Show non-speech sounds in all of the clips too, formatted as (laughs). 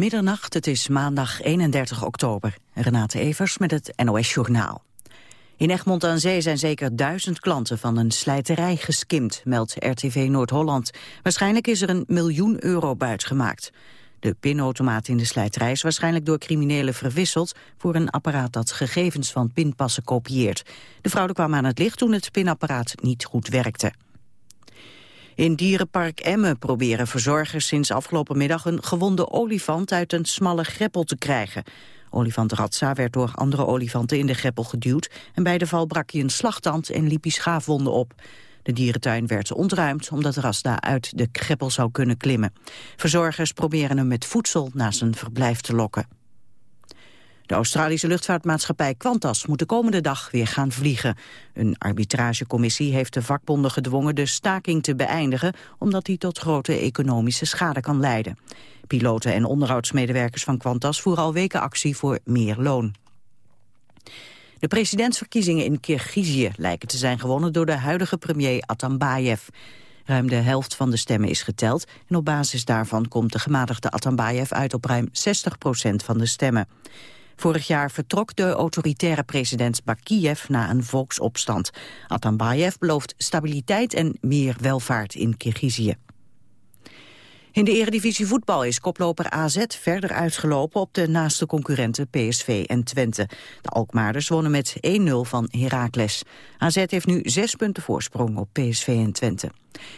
Middernacht, het is maandag 31 oktober. Renate Evers met het NOS Journaal. In Egmond aan Zee zijn zeker duizend klanten van een slijterij geskimd, meldt RTV Noord-Holland. Waarschijnlijk is er een miljoen euro buit gemaakt. De pinautomaat in de slijterij is waarschijnlijk door criminelen verwisseld voor een apparaat dat gegevens van pinpassen kopieert. De fraude kwam aan het licht toen het pinapparaat niet goed werkte. In dierenpark Emmen proberen verzorgers sinds afgelopen middag een gewonde olifant uit een smalle greppel te krijgen. Olifant Ratsa werd door andere olifanten in de greppel geduwd en bij de val brak hij een slagtand en liep hij schaafwonden op. De dierentuin werd ontruimd omdat Rasda uit de greppel zou kunnen klimmen. Verzorgers proberen hem met voedsel naar zijn verblijf te lokken. De Australische luchtvaartmaatschappij Qantas moet de komende dag weer gaan vliegen. Een arbitragecommissie heeft de vakbonden gedwongen de staking te beëindigen... omdat die tot grote economische schade kan leiden. Piloten en onderhoudsmedewerkers van Qantas voeren al weken actie voor meer loon. De presidentsverkiezingen in Kirgizië lijken te zijn gewonnen door de huidige premier Atambayev. Ruim de helft van de stemmen is geteld en op basis daarvan komt de gematigde Atambayev uit op ruim 60 procent van de stemmen. Vorig jaar vertrok de autoritaire president Bakiev na een volksopstand. Atambayev belooft stabiliteit en meer welvaart in Kirgizië. In de eredivisie voetbal is koploper AZ verder uitgelopen op de naaste concurrenten PSV en Twente. De Alkmaarders wonnen met 1-0 van Heracles. AZ heeft nu zes punten voorsprong op PSV en Twente.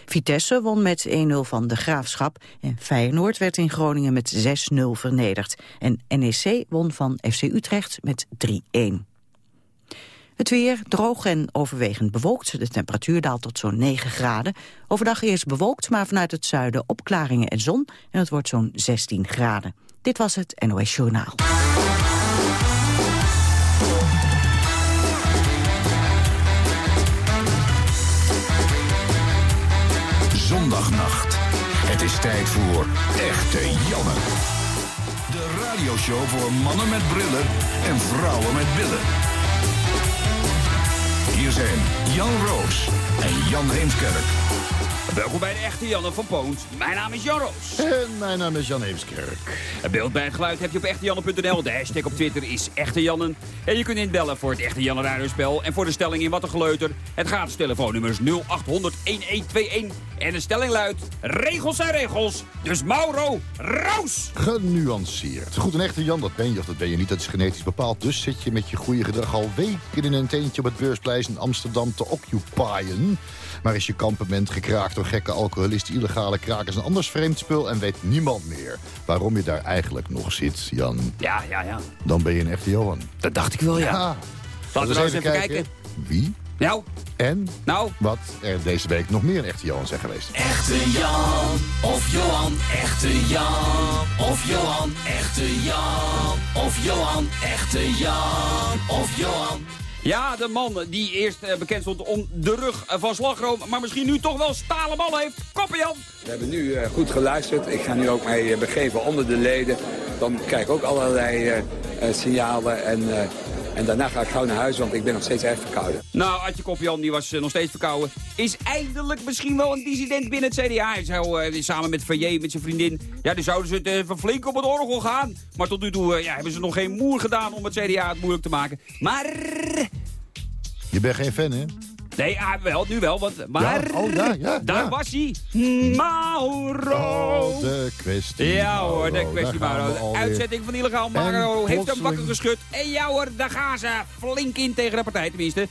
Vitesse won met 1-0 van de Graafschap en Feyenoord werd in Groningen met 6-0 vernederd. En NEC won van FC Utrecht met 3-1. Het weer droog en overwegend bewolkt. De temperatuur daalt tot zo'n 9 graden. Overdag eerst bewolkt, maar vanuit het zuiden opklaringen en zon. En het wordt zo'n 16 graden. Dit was het NOS Journaal. Zondagnacht. Het is tijd voor Echte Janne. De radioshow voor mannen met brillen en vrouwen met billen. Hier zijn Jan Roos en Jan Heemskerk. Welkom bij de echte Janne van Poont. Mijn naam is Jan Roos. En mijn naam is Jan Heemskerk. Het beeld bij het geluid heb je op echtejanne.nl. De hashtag op Twitter is Echte Jannen. En je kunt inbellen voor het Echte Janne radiospel. En voor de stelling in Wat een Geleuter. Het gratis telefoonnummer is 0800 1121. En de stelling luidt, regels zijn regels. Dus Mauro, Roos! Genuanceerd. Goed, een echte Jan, dat ben je of dat ben je niet. Dat is genetisch bepaald. Dus zit je met je goede gedrag al weken in een teentje op het beurspleis in Amsterdam te occupyen. Maar is je kampement gekraakt door gekke alcoholisten, illegale krakers en anders vreemd spul... en weet niemand meer waarom je daar eigenlijk nog zit, Jan? Ja, ja, ja. Dan ben je een echte Johan. Dat dacht ik wel, ja. ja. Laten we nou eens even kijken. Wie? Nou? En nou? wat er deze week nog meer echte Johan zijn geweest. Echte Jan of Johan, echte Jan of Johan, echte Jan of Johan, echte Jan of Johan. Ja, de man die eerst eh, bekend stond om de rug van slagroom... maar misschien nu toch wel stalen ballen heeft. Koppenjan! We hebben nu uh, goed geluisterd. Ik ga nu ook mij begeven onder de leden. Dan krijg ik ook allerlei signalen en... En daarna ga ik gauw naar huis, want ik ben nog steeds erg verkouden. Nou, Adje Kopjan, die was nog steeds verkouden. Is eindelijk misschien wel een dissident binnen het CDA. Hij zou samen met Verje, met zijn vriendin... Ja, die zouden ze het even flink op het orgel gaan. Maar tot nu toe ja, hebben ze nog geen moer gedaan om het CDA het moeilijk te maken. Maar je bent geen fan, hè? Nee, ah, wel, nu wel, want... Maar ja, oh, ja, ja, daar was hij. Mauro. Oh, de kwestie Ja hoor, de kwestie Mauro. De uitzetting van illegaal Mauro heeft hem wakker geschud. En ja hoor, daar gaan ze flink in tegen de partij tenminste.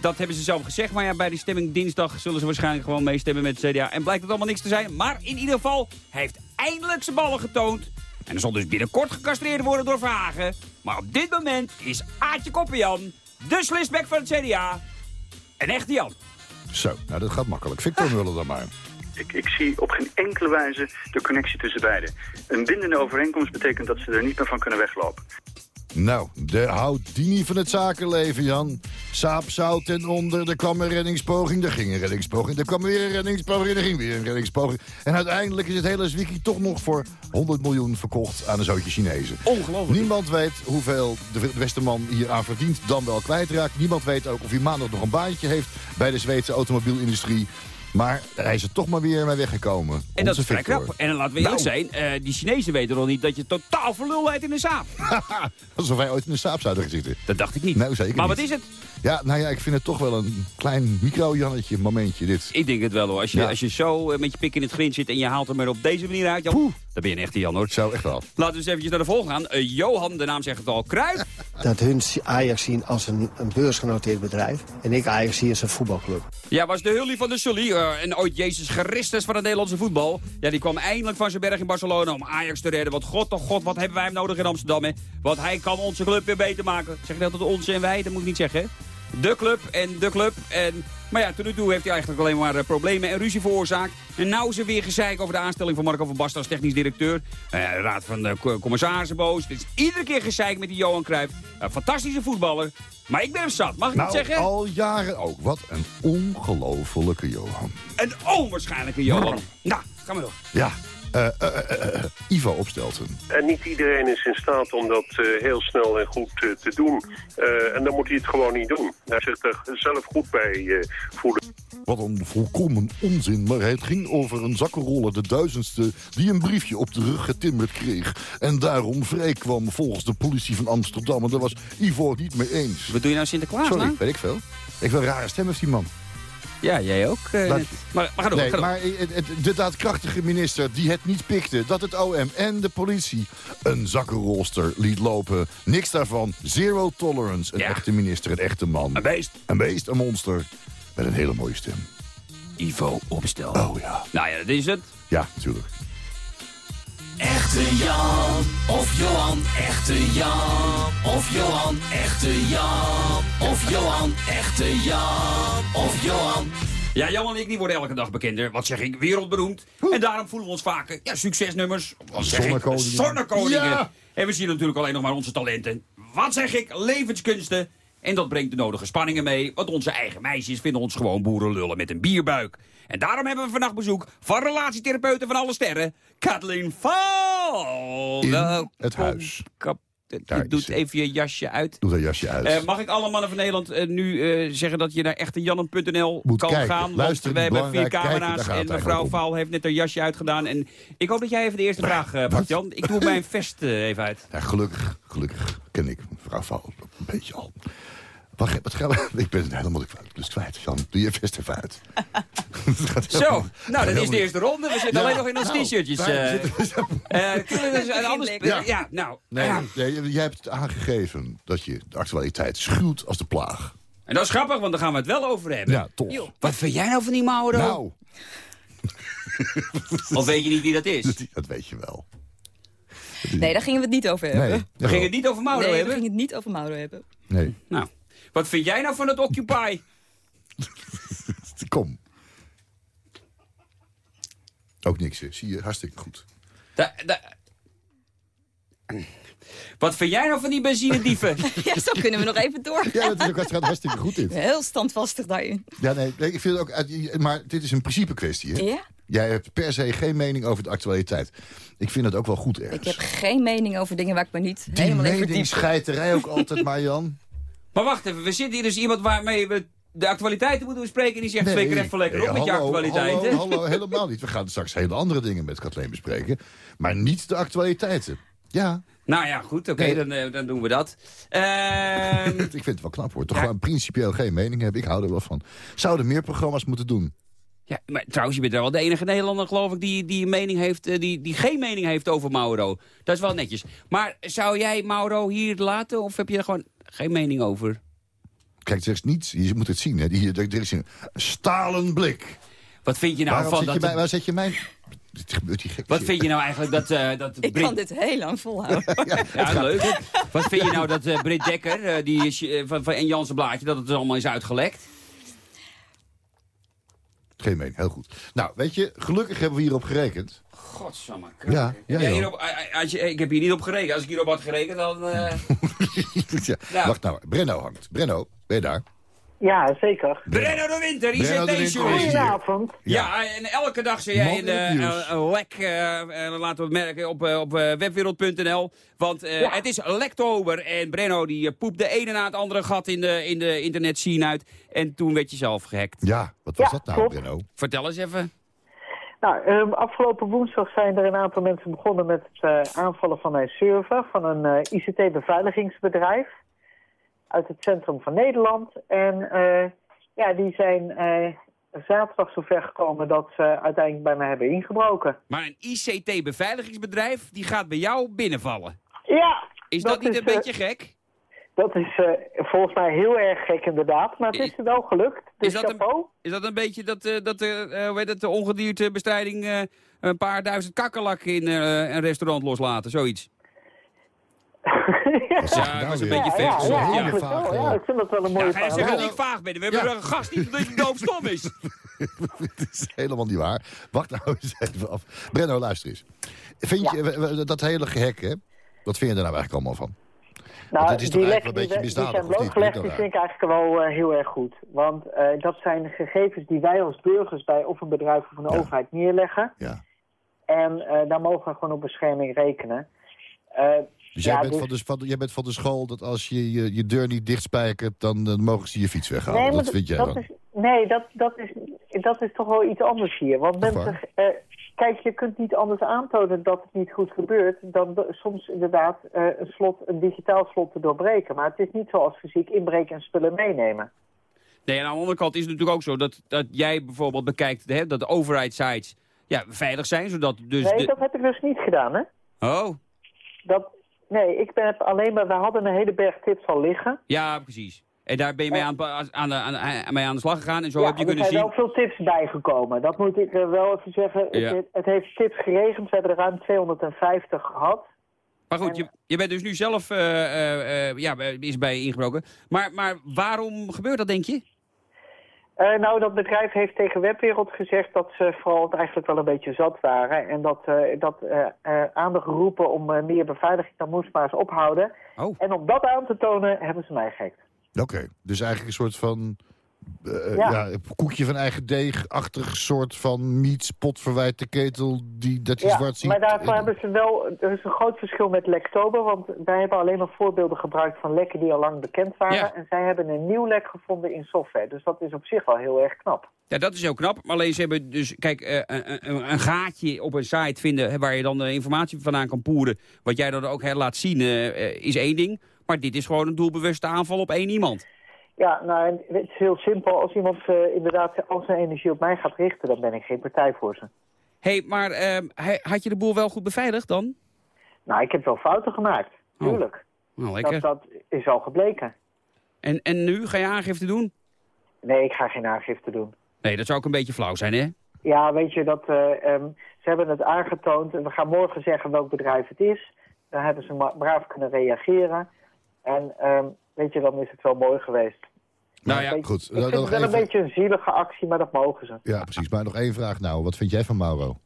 Dat hebben ze zelf gezegd. Maar ja, bij die stemming dinsdag zullen ze waarschijnlijk gewoon meestemmen met het CDA. En blijkt het allemaal niks te zijn. Maar in ieder geval, hij heeft eindelijk zijn ballen getoond. En er zal dus binnenkort gecastreerd worden door Vragen. Maar op dit moment is Aatje Koppenjan de slisback van het CDA. Een echte Jan. Zo, nou dat gaat makkelijk. Victor Muller dan maar. Ik, ik, zie op geen enkele wijze de connectie tussen beiden. Een bindende overeenkomst betekent dat ze er niet meer van kunnen weglopen. Nou, de Houdini van het zakenleven, Jan. Saap zout ten onder, er kwam een reddingspoging, er ging een reddingspoging... er kwam weer een reddingspoging, er ging weer een reddingspoging. En uiteindelijk is het hele Zwiki toch nog voor 100 miljoen verkocht aan een zootje Chinezen. Ongelooflijk. Niemand weet hoeveel de Westerman hier aan verdient, dan wel kwijtraakt. Niemand weet ook of hij maandag nog een baantje heeft bij de Zweedse automobielindustrie. Maar hij is er toch maar weer mee weggekomen. En dat is vrij knap. En dan laten we eerlijk Nou. zijn, eh, die Chinezen weten nog niet dat je totaal verlul heet in een saap. (laughs) Alsof wij ooit in een saap zouden zitten. Dat dacht ik niet. Zeker maar niet. wat is het? Ja, nou ja, ik vind het toch wel een klein micro-Jannetje momentje dit. Ik denk het wel hoor. Als je, Ja. als je zo eh, met je pik in het grind zit en je haalt hem er op deze manier uit, Jan, Poeh. dan ben je een echte Jan hoor. Zo, echt wel. Laten we eens eventjes naar de volgende gaan. Eh, Johan, de naam zegt het al, Kruijf. dat hun Ajax zien als een, een beursgenoteerd bedrijf. En ik Ajax zie als een voetbalclub. Ja, was de hully van de Sully. eh, en ooit Jezus Christus van het Nederlandse voetbal. Ja, die kwam eindelijk van zijn berg in Barcelona om Ajax te redden. Want god, oh god, wat hebben wij hem nodig in Amsterdam, hè? Want hij kan onze club weer beter maken. Zeg dat het onze en wij? Dat moet ik niet zeggen, hè? De club en de club. En, maar ja, tot nu toe heeft hij eigenlijk alleen maar eh, problemen en ruzie veroorzaakt. En nou is er weer gezeik over de aanstelling van Marco van Basten als technisch directeur. Eh, de raad van de co- commissarissen boos. Het is iedere keer gezeik met die Johan Cruijff. Een fantastische voetballer. Maar ik ben hem zat, mag ik Nou, het zeggen? al jaren ook. Wat een ongelofelijke Johan. Een onwaarschijnlijke Johan. Nou, ga maar door. Ja, eh, eh, eh, eh, Ivo Opstelten. En niet iedereen is in staat om dat eh, heel snel en goed eh, te doen. Eh, en dan moet hij het gewoon niet doen. Hij zich er zelf goed bij eh, voelen. Wat een volkomen onzin, maar het ging over een zakkenroller, de duizendste... die een briefje op de rug getimmerd kreeg. En daarom vrij kwam volgens de politie van Amsterdam. En daar was Ivo het niet mee eens. Wat doe je nou Sinterklaas, Sorry, man? weet ik veel. Ik wil een rare stem heeft die man. Ja, jij ook. eh, maar, maar ga door, Nee, ga door. maar het- het- de daadkrachtige minister die het niet pikte... dat het OM en de politie een zakkenrolster liet lopen. Niks daarvan. Zero tolerance. Een Ja. echte minister, een echte man. Een beest. Een beest, een monster. Met een hele mooie stem. Ivo opstel. Oh ja. Nou ja, dat is het. Ja, natuurlijk. Echte Jan of Johan, echte Jan of Johan, echte Jan of Johan, echte Jan of Johan. Ja, Jan en ik die worden elke dag bekender. Wat zeg ik? Wereldberoemd. En daarom voelen we ons vaker ja, succesnummers. Wat zeg ik? Zonnekoningen. Zonnekoningen. Ja. En we zien natuurlijk alleen nog maar onze talenten. Wat zeg ik? Levenskunsten. En dat brengt de nodige spanningen mee. Want onze eigen meisjes vinden ons gewoon boerenlullen met een bierbuik. En daarom hebben we vannacht bezoek van relatietherapeuten van alle sterren. Kathleen Val. In het huis. Kap is doet even je jasje uit. Doe dat jasje uit. Eh, mag ik alle mannen van Nederland eh, nu eh, zeggen dat je naar echtejannen.nl kan kijken. gaan? Luisteren, we hebben vier. Kijken, camera's en mevrouw. Vaal heeft net haar jasje uitgedaan. En ik hoop dat jij even de eerste vraag eh pakt, Jan. Ik doe mijn vest even uit. Ja, gelukkig, gelukkig ken ik mevrouw Val een beetje al. Wat, wat gaan (laughs) we, ik ben het helemaal kwijt, dus kwijt. Jan, doe je vest even uit. (laughs) Zo, helemaal- nou dat is de eerste ronde. We zitten Ja, alleen nog in ons nou, t-shirtjes. eh. Eh, kunnen we dus een anders... Ja. Ja, nou. Nee, ja. nee, jij hebt het aangegeven dat je de actualiteit schuwt als de plaag. En dat is grappig, want daar gaan we het wel over hebben. Ja, toch. Wat vind jij nou van die Mauro? Nou, Of weet je niet wie dat is? dat, (laughs) dat weet je wel. Nee, daar gingen we het niet over hebben. Nee, We gingen het niet over Mauro nee, we hebben. gingen het niet over Mauro hebben. nee. Nou, wat vind jij nou van het Occupy? (laughs) Kom. Ook niks, hè. zie je, hartstikke goed. Da- da- Wat vind jij nou van die benzinedieven? (laughs) ja, zo kunnen we nog even door. Ja, dat is ook, gaat hartstikke goed dit. Heel standvastig daarin. Ja, nee, nee, ik vind het ook, uit- maar dit is een principe kwestie, hè? Ja? Jij hebt per se geen mening over de actualiteit. Ik vind het ook wel goed ergens. Ik heb geen mening over dingen waar ik me niet Die helemaal in verdiep. meningsscheiterij ook altijd (laughs) maar, Jan. Maar wacht even, we zitten hier dus iemand waarmee we de actualiteiten moeten bespreken. En die zegt, twee keer even lekker Nee, op met je actualiteiten. Hallo, hallo, helemaal niet. We gaan straks hele andere dingen met Kathleen bespreken. Maar niet de actualiteiten. Ja, Nou ja, goed, oké, Nee. dan, eh, dan doen we dat. Ehm, (laughs) ik vind het wel knap hoor. Toch Ja. gewoon principieel geen mening hebben. Ik hou er wel van. Zouden meer programma's moeten doen. Ja, maar trouwens, je bent wel de enige Nederlander, geloof ik, die, die, een mening heeft, eh, die, die geen mening heeft over Mauro. Dat is wel netjes. Maar zou jij Mauro hier laten of heb je er gewoon geen mening over? Kijk, er is niets. Je moet het zien. Hè. Die- Er is een stalen blik. Wat vind je nou Waarom van zet je dat... mij, waar zet je mijn... Dit gebeurt hier gek. Wat vind je nou eigenlijk dat... eh dat Ik Brit- kan dit heel lang volhouden. (laughs) Ja, leuk. Wat vind je nou dat eh Britt Dekker, die is, van, van en Jansen Blaadje, dat het allemaal is uitgelekt? Geen mening, heel goed. Nou, weet je, gelukkig hebben we hierop gerekend. Godsamme. Ja, ja, joh. hierop, als je, ik heb hier niet op gerekend. Als ik hierop had gerekend, dan... (laughs) (laughs) ja. Ja. Wacht nou, Brenno hangt. Brenno, ben je daar? Ja, zeker. Brenno de Winter, ICT-journalist. Goedenavond. Ja, en elke dag zie jij in de eh, lek, eh, laten we het merken, op, op webwereld.nl. Want eh, Ja. het is lektober en Brenno die poept de ene na het andere gat in de, in de internet scene uit. En toen werd je zelf gehackt. Ja, wat was Ja, dat nou. Brenno? Vertel eens even. Nou, ehm, afgelopen woensdag zijn er een aantal mensen begonnen met het aanvallen van mijn server van een ICT-beveiligingsbedrijf uit het centrum van Nederland. En eh, ja, die zijn eh, zaterdag zover gekomen dat ze uiteindelijk bij mij hebben ingebroken. Maar een ICT-beveiligingsbedrijf, die gaat bij jou binnenvallen. Ja! Is dat, niet is, een eh, beetje gek? Dat is eh, volgens mij heel erg gek inderdaad, maar het is er wel gelukt. Dus Is dat, chapeau. een, is dat een beetje dat, eh, dat eh, eh, hoe heet het, de ongediertebestrijding eh, een paar duizend kakkerlakken in eh, een restaurant loslaten, zoiets? (laughs) Ja, nou was een weer? beetje ver ja, gezocht, ja, ja. eigenlijk Vaag, wel. Ja, ik vind dat wel een mooie Ja, je zeggen verhaal. dat ik vaag ben? We hebben een gast die die doofstom is. (laughs) Het is helemaal niet waar. Wacht nou eens even af. Brenno, luister eens. Vind je dat hele gehek, hè? Wat vind je er nou eigenlijk allemaal van? Nou, het is die eigenlijk lekken een beetje die, die zijn blootgelegd, Vind die je vind ik eigenlijk wel eh, heel erg goed. Want eh, dat zijn gegevens die wij als burgers bij of een bedrijf of een Ja. overheid neerleggen. Ja. En eh, daar mogen we gewoon op bescherming rekenen. Dus jij, ja, bent dus- Van de, van, jij bent van de school dat als je je, je deur niet dichtspijkert... dan eh, mogen ze je fiets weghalen. maar dat vind jij dat dan? is, nee, dat, dat, is, dat is toch wel iets anders hier. Want mensen, eh, kijk, je kunt niet anders aantonen dat het niet goed gebeurt... dan soms inderdaad eh, een, slot, een digitaal slot te doorbreken. Maar het is niet zoals fysiek inbreken en spullen meenemen. Nee, en aan de andere kant is het natuurlijk ook zo dat, dat jij bijvoorbeeld bekijkt hè, dat de overheidssites ja, veilig zijn, zodat dus... Nee, de... dat heb ik dus niet gedaan, hè? Oh, Dat, nee, ik ben het alleen maar... We hadden een hele berg tips al liggen. ja, precies. En daar ben je mee aan, aan, de, aan, aan- mee aan de slag gegaan en zo ja, heb je er kunnen zijn zien... wel veel tips bijgekomen. Dat moet ik eh, wel even zeggen. Ja. Het, het heeft tips geregend. We hebben er ruim 250 gehad. Maar goed, je, je bent dus nu zelf eh, eh, ja, is bij je ingebroken. Maar, maar waarom gebeurt dat, denk je? Eh, nou, dat bedrijf heeft tegen Webwereld gezegd dat ze vooral het eigenlijk wel een beetje zat waren. En dat, eh, dat eh, eh, aan de geroepen om meer beveiliging, dat moest maar eens ophouden. Oh. En om dat aan te tonen, hebben ze mij gehackt. Oké, dus eigenlijk een soort van... eh, Ja. ja. koekje van eigen deeg-achtig soort van mietspot verwijt de ketel die, dat die Ja, zwart ziet. maar daarvoor hebben ze wel... Er is een groot verschil met Lektober, want wij hebben alleen maar voorbeelden gebruikt van lekken die al lang bekend waren. Ja. En zij hebben een nieuw lek gevonden in software. Dus dat is op zich wel heel erg knap. Ja, dat is heel knap. Maar alleen ze hebben dus, kijk, eh, een, een, een gaatje op een site vinden... waar je dan de informatie vandaan kan poeren... wat jij dan ook laat zien, eh, is één ding. Maar dit is gewoon een doelbewuste aanval op één iemand. Ja, nou, het is heel simpel. Als iemand eh, inderdaad al zijn energie op mij gaat richten, dan ben ik geen partij voor ze. Hé, hey, maar ehm, had je de boel wel goed beveiligd dan? Nou, ik heb wel fouten gemaakt. Oh. Tuurlijk. Nou, lekker. Dat, dat is al gebleken. En, en nu, ga je aangifte doen? Nee, ik ga geen aangifte doen. Nee, dat zou ook een beetje flauw zijn, hè? Ja, weet je, dat, eh, ehm, ze hebben het aangetoond. En we gaan morgen zeggen welk bedrijf het is. Dan hebben ze maar braaf kunnen reageren. En ehm, weet je, dan is het wel mooi geweest. Nou ja, goed. Ik Dan vind het wel even- een beetje een zielige actie, maar dat mogen ze. Ja, precies. Maar nog één vraag nou. Wat vind jij van Mauro?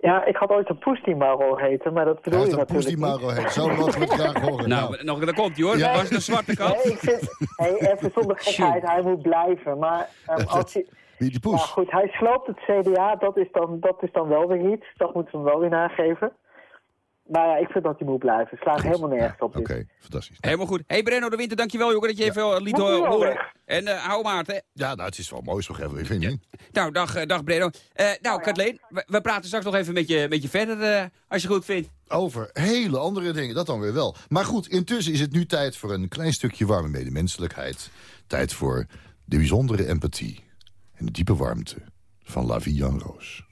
Ja, ik had ooit een poes die Mauro heten, maar dat Hij bedoel je een poes natuurlijk die Mauro heet. Zo mogen we het graag horen. Nou, nog, daar komt hij hoor. Ja. Dat was de zwarte kat. Nee, ik vind, hey, even zonder gekheid, hij moet blijven. Maar ehm, als je, Wie die Ja, poes? goed, hij sloopt het CDA, dat is, dan, dat is dan wel weer iets. Dat moeten we hem wel weer nageven. Maar ja, ik vind dat hij moet blijven. Slaat helemaal nergens op. Oké, fantastisch. Helemaal goed. Hé hey Brenno de Winter, dankjewel jongen dat je even eh, liet horen. weg? En eh, hou maart, hè. Ja, nou, het is wel mooi zo even, vind je niet? Nou, dag, eh, dag Brenno. Eh, nou, Kathleen, we, we praten straks nog even met je, met je verder, eh, als je goed vindt. Over hele andere dingen, dat dan weer wel. Maar goed, intussen is het nu tijd voor een klein stukje warme medemenselijkheid. Tijd voor de bijzondere empathie en de diepe warmte van La Vie en Roos.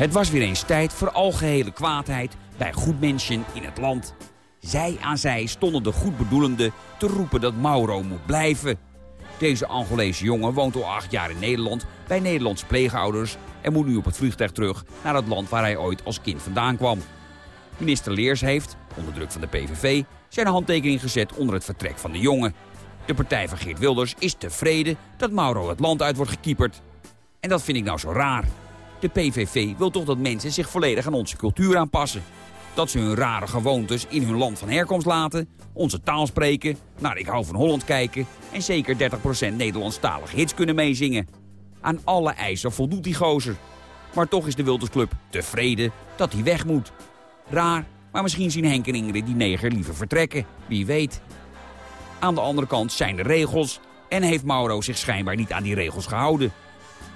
Het was weer eens tijd voor algehele kwaadheid bij goed mensen in het land. Zij aan zij stonden de goedbedoelenden te roepen dat Mauro moet blijven. Deze Angolese jongen woont al acht jaar in Nederland bij Nederlandse pleegouders... en moet nu op het vliegtuig terug naar het land waar hij ooit als kind vandaan kwam. Minister Leers heeft, onder druk van de PVV, zijn handtekening gezet onder het vertrek van de jongen. De partij van Geert Wilders is tevreden dat Mauro het land uit wordt gekieperd. En dat vind ik nou zo raar. De PVV wil toch dat mensen zich volledig aan onze cultuur aanpassen. Dat ze hun rare gewoontes in hun land van herkomst laten, onze taal spreken, naar Ik hou van Holland kijken en zeker 30% Nederlandstalige hits kunnen meezingen. Aan alle eisen voldoet die gozer. Maar toch is de Wildersclub tevreden dat hij weg moet. Raar, maar misschien zien Henk en Ingrid die neger liever vertrekken. Wie weet. Aan de andere kant zijn er regels en heeft Mauro zich schijnbaar niet aan die regels gehouden.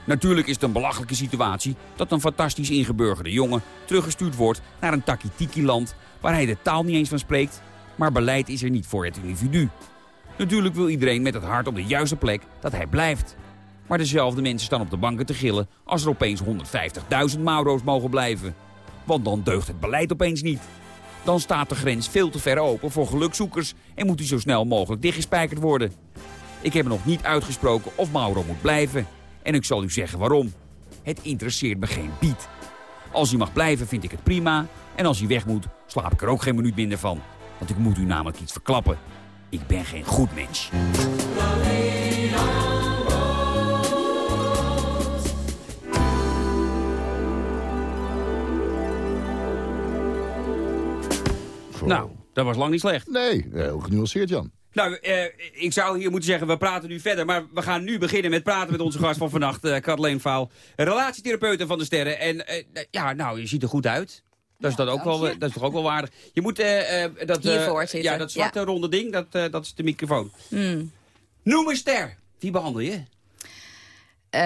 Natuurlijk is het een belachelijke situatie dat een fantastisch ingeburgerde jongen teruggestuurd wordt naar een takitiki-land waar hij de taal niet eens van spreekt, maar beleid is er niet voor het individu. Natuurlijk wil iedereen met het hart op de juiste plek dat hij blijft. Maar dezelfde mensen staan op de banken te gillen als er opeens 150.000 Mauro's mogen blijven. Want dan deugt het beleid opeens niet. Dan staat de grens veel te ver open voor gelukzoekers en moet die zo snel mogelijk dichtgespijkerd worden. Ik heb nog niet uitgesproken of Mauro moet blijven. En ik zal u zeggen waarom. Het interesseert me geen bied. Als hij mag blijven vind ik het prima. En als hij weg moet, slaap ik er ook geen minuut minder van. Want ik moet u namelijk iets verklappen. Ik ben geen goed mens. Nou, dat was lang niet slecht. Nee, heel genuanceerd, Jan. Nou, eh, ik zou hier moeten zeggen, we praten nu verder. Maar we gaan nu beginnen met praten met onze gast van vannacht, eh Kathleen Vaal. Relatietherapeute van de Sterren. En eh, ja, nou, je ziet er goed uit. Dat is, dat, ook wel, dat is toch ook wel waardig. Je moet eh, dat, Hiervoor zitten. ja, dat zwarte ronde ding, dat, dat is de microfoon. Hmm. Noem een ster. Wie behandel je?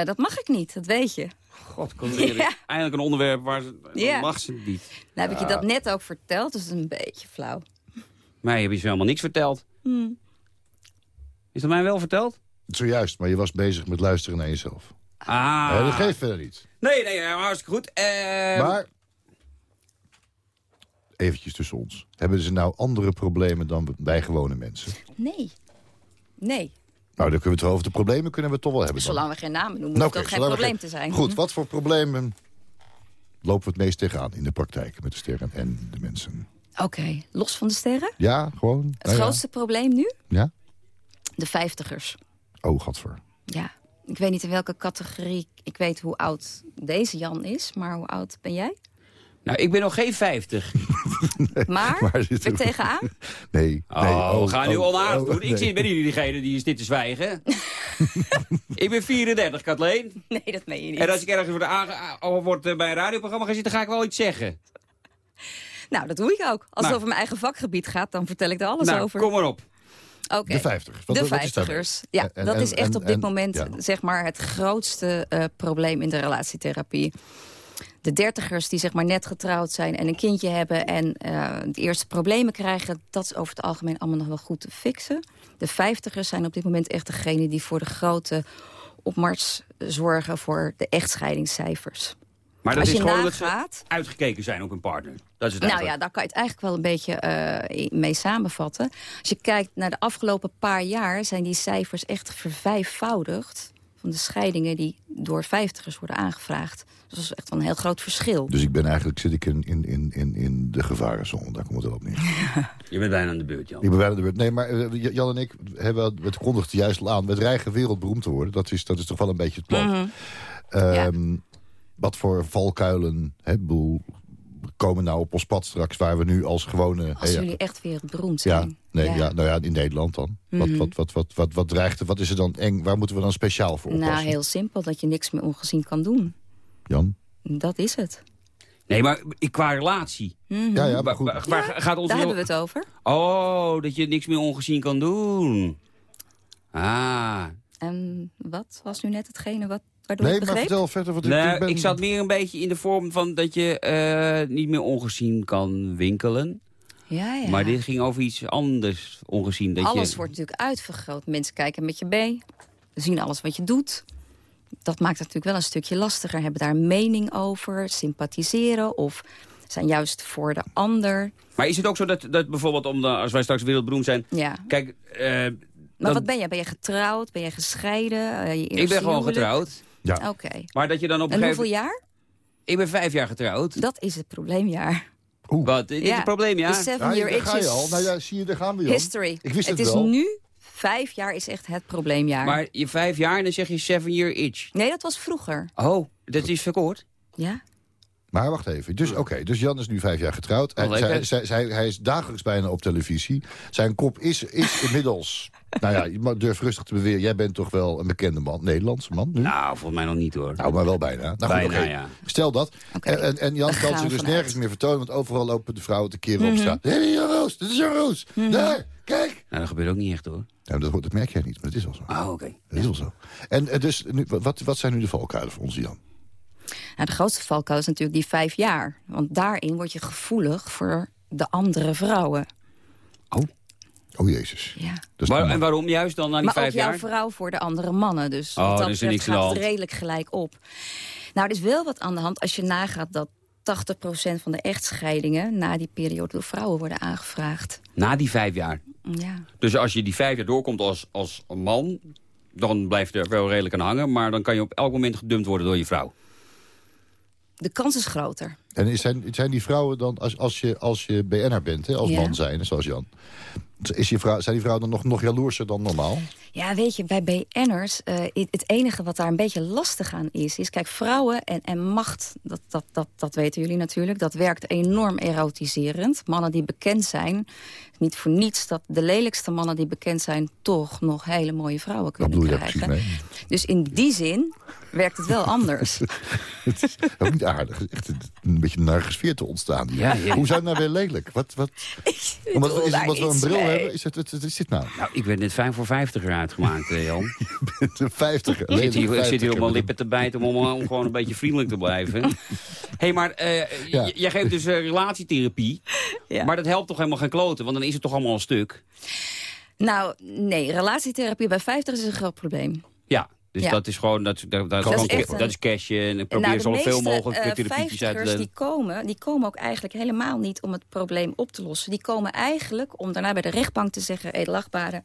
Dat mag ik niet, dat weet je. God. (laughs) Ja. Eindelijk een onderwerp waar ze, Ja. mag ze niet. Nou heb ik je dat net ook verteld, dus een beetje flauw. Mij heb je zo helemaal niks verteld. Hmm. Is dat mij wel verteld? Zojuist, maar je was bezig met luisteren naar jezelf. Ah. Dat geeft verder niet. Nee, nee, hartstikke goed. Eh, Maar, eventjes tussen ons. Hebben ze nou andere problemen dan wij gewone mensen? Nee. Nee. Nou, dan kunnen we het wel over de problemen kunnen we toch wel hebben. dan. Zolang we geen namen noemen, Nou, hoeft het ook geen probleem geen- te zijn. Goed, wat voor problemen lopen we het meest tegenaan in de praktijk met de sterren en de mensen? Oké, los van de sterren. Ja, gewoon. Het nou ja. grootste probleem nu? Ja? De vijftigers. Oh, gadver. Ja. Ik weet niet in welke categorie... Ik weet hoe oud deze Jan is, maar hoe oud ben jij? Nou, ik ben nog geen 50. (laughs) Maar, Waar zit er er- tegenaan? (laughs) Nee. Oh, nee. we gaan nu oh, onaardig oh, doen. Ik nee. zit, ben jullie diegene die zit te zwijgen? (laughs) ik ben 34, Kathleen. Nee, dat meen je niet. En als ik ergens word, aange- oh, word eh, bij een radioprogramma gaan zitten, ga ik wel iets zeggen. Nou, dat doe ik ook. Als Nou. het over mijn eigen vakgebied gaat, dan vertel ik er alles nou, over. kom maar op. Oké. De 50. Wat- de wat is dat? vijftigers. Ja, En- dat en- is echt en- op dit en- moment ja. zeg maar het grootste eh, probleem in de relatietherapie. De dertigers die zeg maar net getrouwd zijn en een kindje hebben... en eh, de eerste problemen krijgen, dat is over het algemeen allemaal nog wel goed te fixen. De vijftigers zijn op dit moment echt degene die voor de grote opmars zorgen... voor de echtscheidingscijfers. Maar dat Als is je gewoon dat ze nagaat- uitgekeken zijn op een partner. Dat is het Nou eigenlijk. ja, daar kan je het eigenlijk wel een beetje eh, mee samenvatten. Als je kijkt naar de afgelopen paar jaar... zijn die cijfers echt vervijfvoudigd... van de scheidingen die door vijftigers worden aangevraagd. Dus dat is echt wel een heel groot verschil. Dus ik ben eigenlijk, zit ik in, in, in, in, in de gevarenzone. Daar komt het wel op neer. (laughs) Je bent bijna aan de beurt, Jan. Ik ben bijna de beurt. Nee, maar eh, Jan en ik hebben het kondigt juist al aan. We dreigen wereldberoemd te worden. Dat is, dat is toch wel een beetje het plan. Mhm. Ehm, Wat voor valkuilen, hè, bedoel, komen nou op ons pad straks... waar we nu als gewone... Als ja, jullie echt weer beroemd ja, zijn. nee, ja. nou ja, in Nederland dan. Wat, Mhm. wat, wat, wat, wat, wat dreigt er? Wat is er dan eng? Waar moeten we dan speciaal voor oppassen? Nou, heel simpel, dat je niks meer ongezien kan doen. Jan? Dat is het. Nee, maar ik- qua relatie. Mhm. Ja, ja, maar goed. waar- waar gaat onze Daar hebben we het over. Oh, dat je niks meer ongezien kan doen. Ah. En wat was nu net hetgene wat, waardoor Nee, ik maar vertel verder. Want ik, Nou, ik ben... ik zat meer een beetje in de vorm van dat je eh, niet meer ongezien kan winkelen. Ja, ja. Maar dit ging over iets anders ongezien. Dat alles je... wordt natuurlijk uitvergroot. Mensen kijken met je mee, zien alles wat je doet. Dat maakt het natuurlijk wel een stukje lastiger. Hebben daar een mening over, sympathiseren... of zijn juist voor de ander. Maar is het ook zo dat, dat bijvoorbeeld, om de, als wij straks wereldberoemd zijn... Ja. Kijk, eh, Maar dat- wat ben jij? Ben je getrouwd? Ben je gescheiden? Eh, je ik eerste ben gewoon huwelijk? getrouwd. Ja. Oké. Maar dat je dan op een En gegeven hoeveel jaar? Ik ben vijf jaar getrouwd. Dat is het probleemjaar. Wat? Dit is Ja. het probleem, ja? De seven Ja, year ga je al. Nou ja, zie je, daar gaan we, history. Ik wist het, is wel. nu Vijf jaar is echt het probleemjaar. Maar je vijf jaar en dan zeg je seven year itch. Nee, dat was vroeger. Oh, dat is verkoord? Ja. Maar wacht even. Dus, oké, dus Jan is nu vijf jaar getrouwd. Hij, Wel zij- lekker. zij- zij- hij is dagelijks bijna op televisie. Zijn kop is, is (laughs) inmiddels... nou ja, je mag- durf rustig te beweren. Jij bent toch wel een bekende man. Nederlandse man nu? Nou, volgens mij nog niet hoor. Nou, maar wel bijna. Nou, goed, Bijna, oké. ja. Stel dat. En, en, en Jan kan zich dus nergens meer vertonen... want overal lopen de vrouwen te keren Mhm. op straat. Hé, hey, Jan Roos, dit is Jan Roos. Daar, kijk. Nou, dat gebeurt ook niet echt hoor. Ja, dat, dat merk jij niet, maar het is wel zo. Oh, oké. Dat is wel zo. En eh, dus, nu, wat, wat zijn nu de valkuilen voor onze Jan? Nou, de grootste valkuil is natuurlijk die vijf jaar. Want daarin word je gevoelig voor de andere vrouwen. Oh, jezus. Ja. Waar- en waarom juist dan na die Maar ook vijf jouw jaar? vrouw voor de andere mannen. Dus Oh, dat betreft de gaat het redelijk gelijk op. Nou, er is wel wat aan de hand als je nagaat dat 80% van de echtscheidingen... na die periode door vrouwen worden aangevraagd. Na die vijf jaar. Ja. Dus als je die vijf jaar doorkomt als, als man... dan blijft er wel redelijk aan hangen. Maar dan kan je op elk moment gedumpt worden door je vrouw. De kans is groter. En zijn, zijn die vrouwen dan, als, als je, als je BN'er bent, hè, als Ja. man zijn, zoals Jan... Is je vrouw, zijn die vrouwen dan nog, nog jaloerser dan normaal? Ja, weet je, bij BN'ers, eh, het- enige wat daar een beetje lastig aan is... is, kijk, vrouwen en, en macht, dat, dat, dat, dat weten jullie natuurlijk... dat werkt enorm erotiserend. Mannen die bekend zijn, niet voor niets... dat de lelijkste mannen die bekend zijn... toch nog hele mooie vrouwen kunnen daar krijgen. precies mee? Dus in die zin werkt het wel anders. (laughs) Het is ook niet aardig. Echt een beetje een narige sfeer te ontstaan. hier. Ja, ja. Hoe zijn nou weer lelijk? Wat, wat, (laughs) omdat is, daar omdat we een bril mee. hebben? Is het, het, het- is dit nou? Nou, ik werd net fijn voor vijftiger uitgemaakt, eh, Jan. (laughs) De vijftiger. Ik zit hier, ik zit hier op mijn lip. lippen te bijten om, om gewoon een beetje vriendelijk te blijven. Hé, (laughs) hey, maar eh, Ja. jij geeft dus eh, relatietherapie. Ja. Maar dat helpt toch helemaal geen kloten? Want dan is het toch allemaal een stuk? Nou, nee, relatietherapie bij 50 is een groot probleem. Ja, dus Ja. dat is gewoon dat, dat, dat, Dat is echt een- dat is cashen. En ik probeer Nou, zo de veel meeste, mogelijk eh, therapietjes uit te die komen, die komen ook eigenlijk helemaal niet om het probleem op te lossen. Die komen eigenlijk om daarna bij de rechtbank te zeggen... edelachtbare,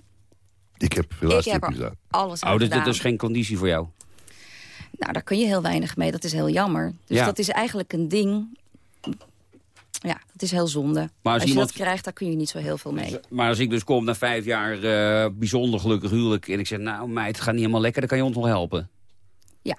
Ik heb ik heb er alles aan Oh, dus gedaan. dat is geen conditie voor jou? Nou, daar kun je heel weinig mee. Dat is heel jammer. Dus Ja. dat is eigenlijk een ding... Ja, dat is heel zonde. als als je iemand- dat krijgt, daar kun je niet zo heel veel mee. Maar als ik dus kom na vijf jaar eh, bijzonder gelukkig huwelijk... en ik zeg, nou meid, het gaat niet helemaal lekker, dan kan je ons nog helpen. Ja.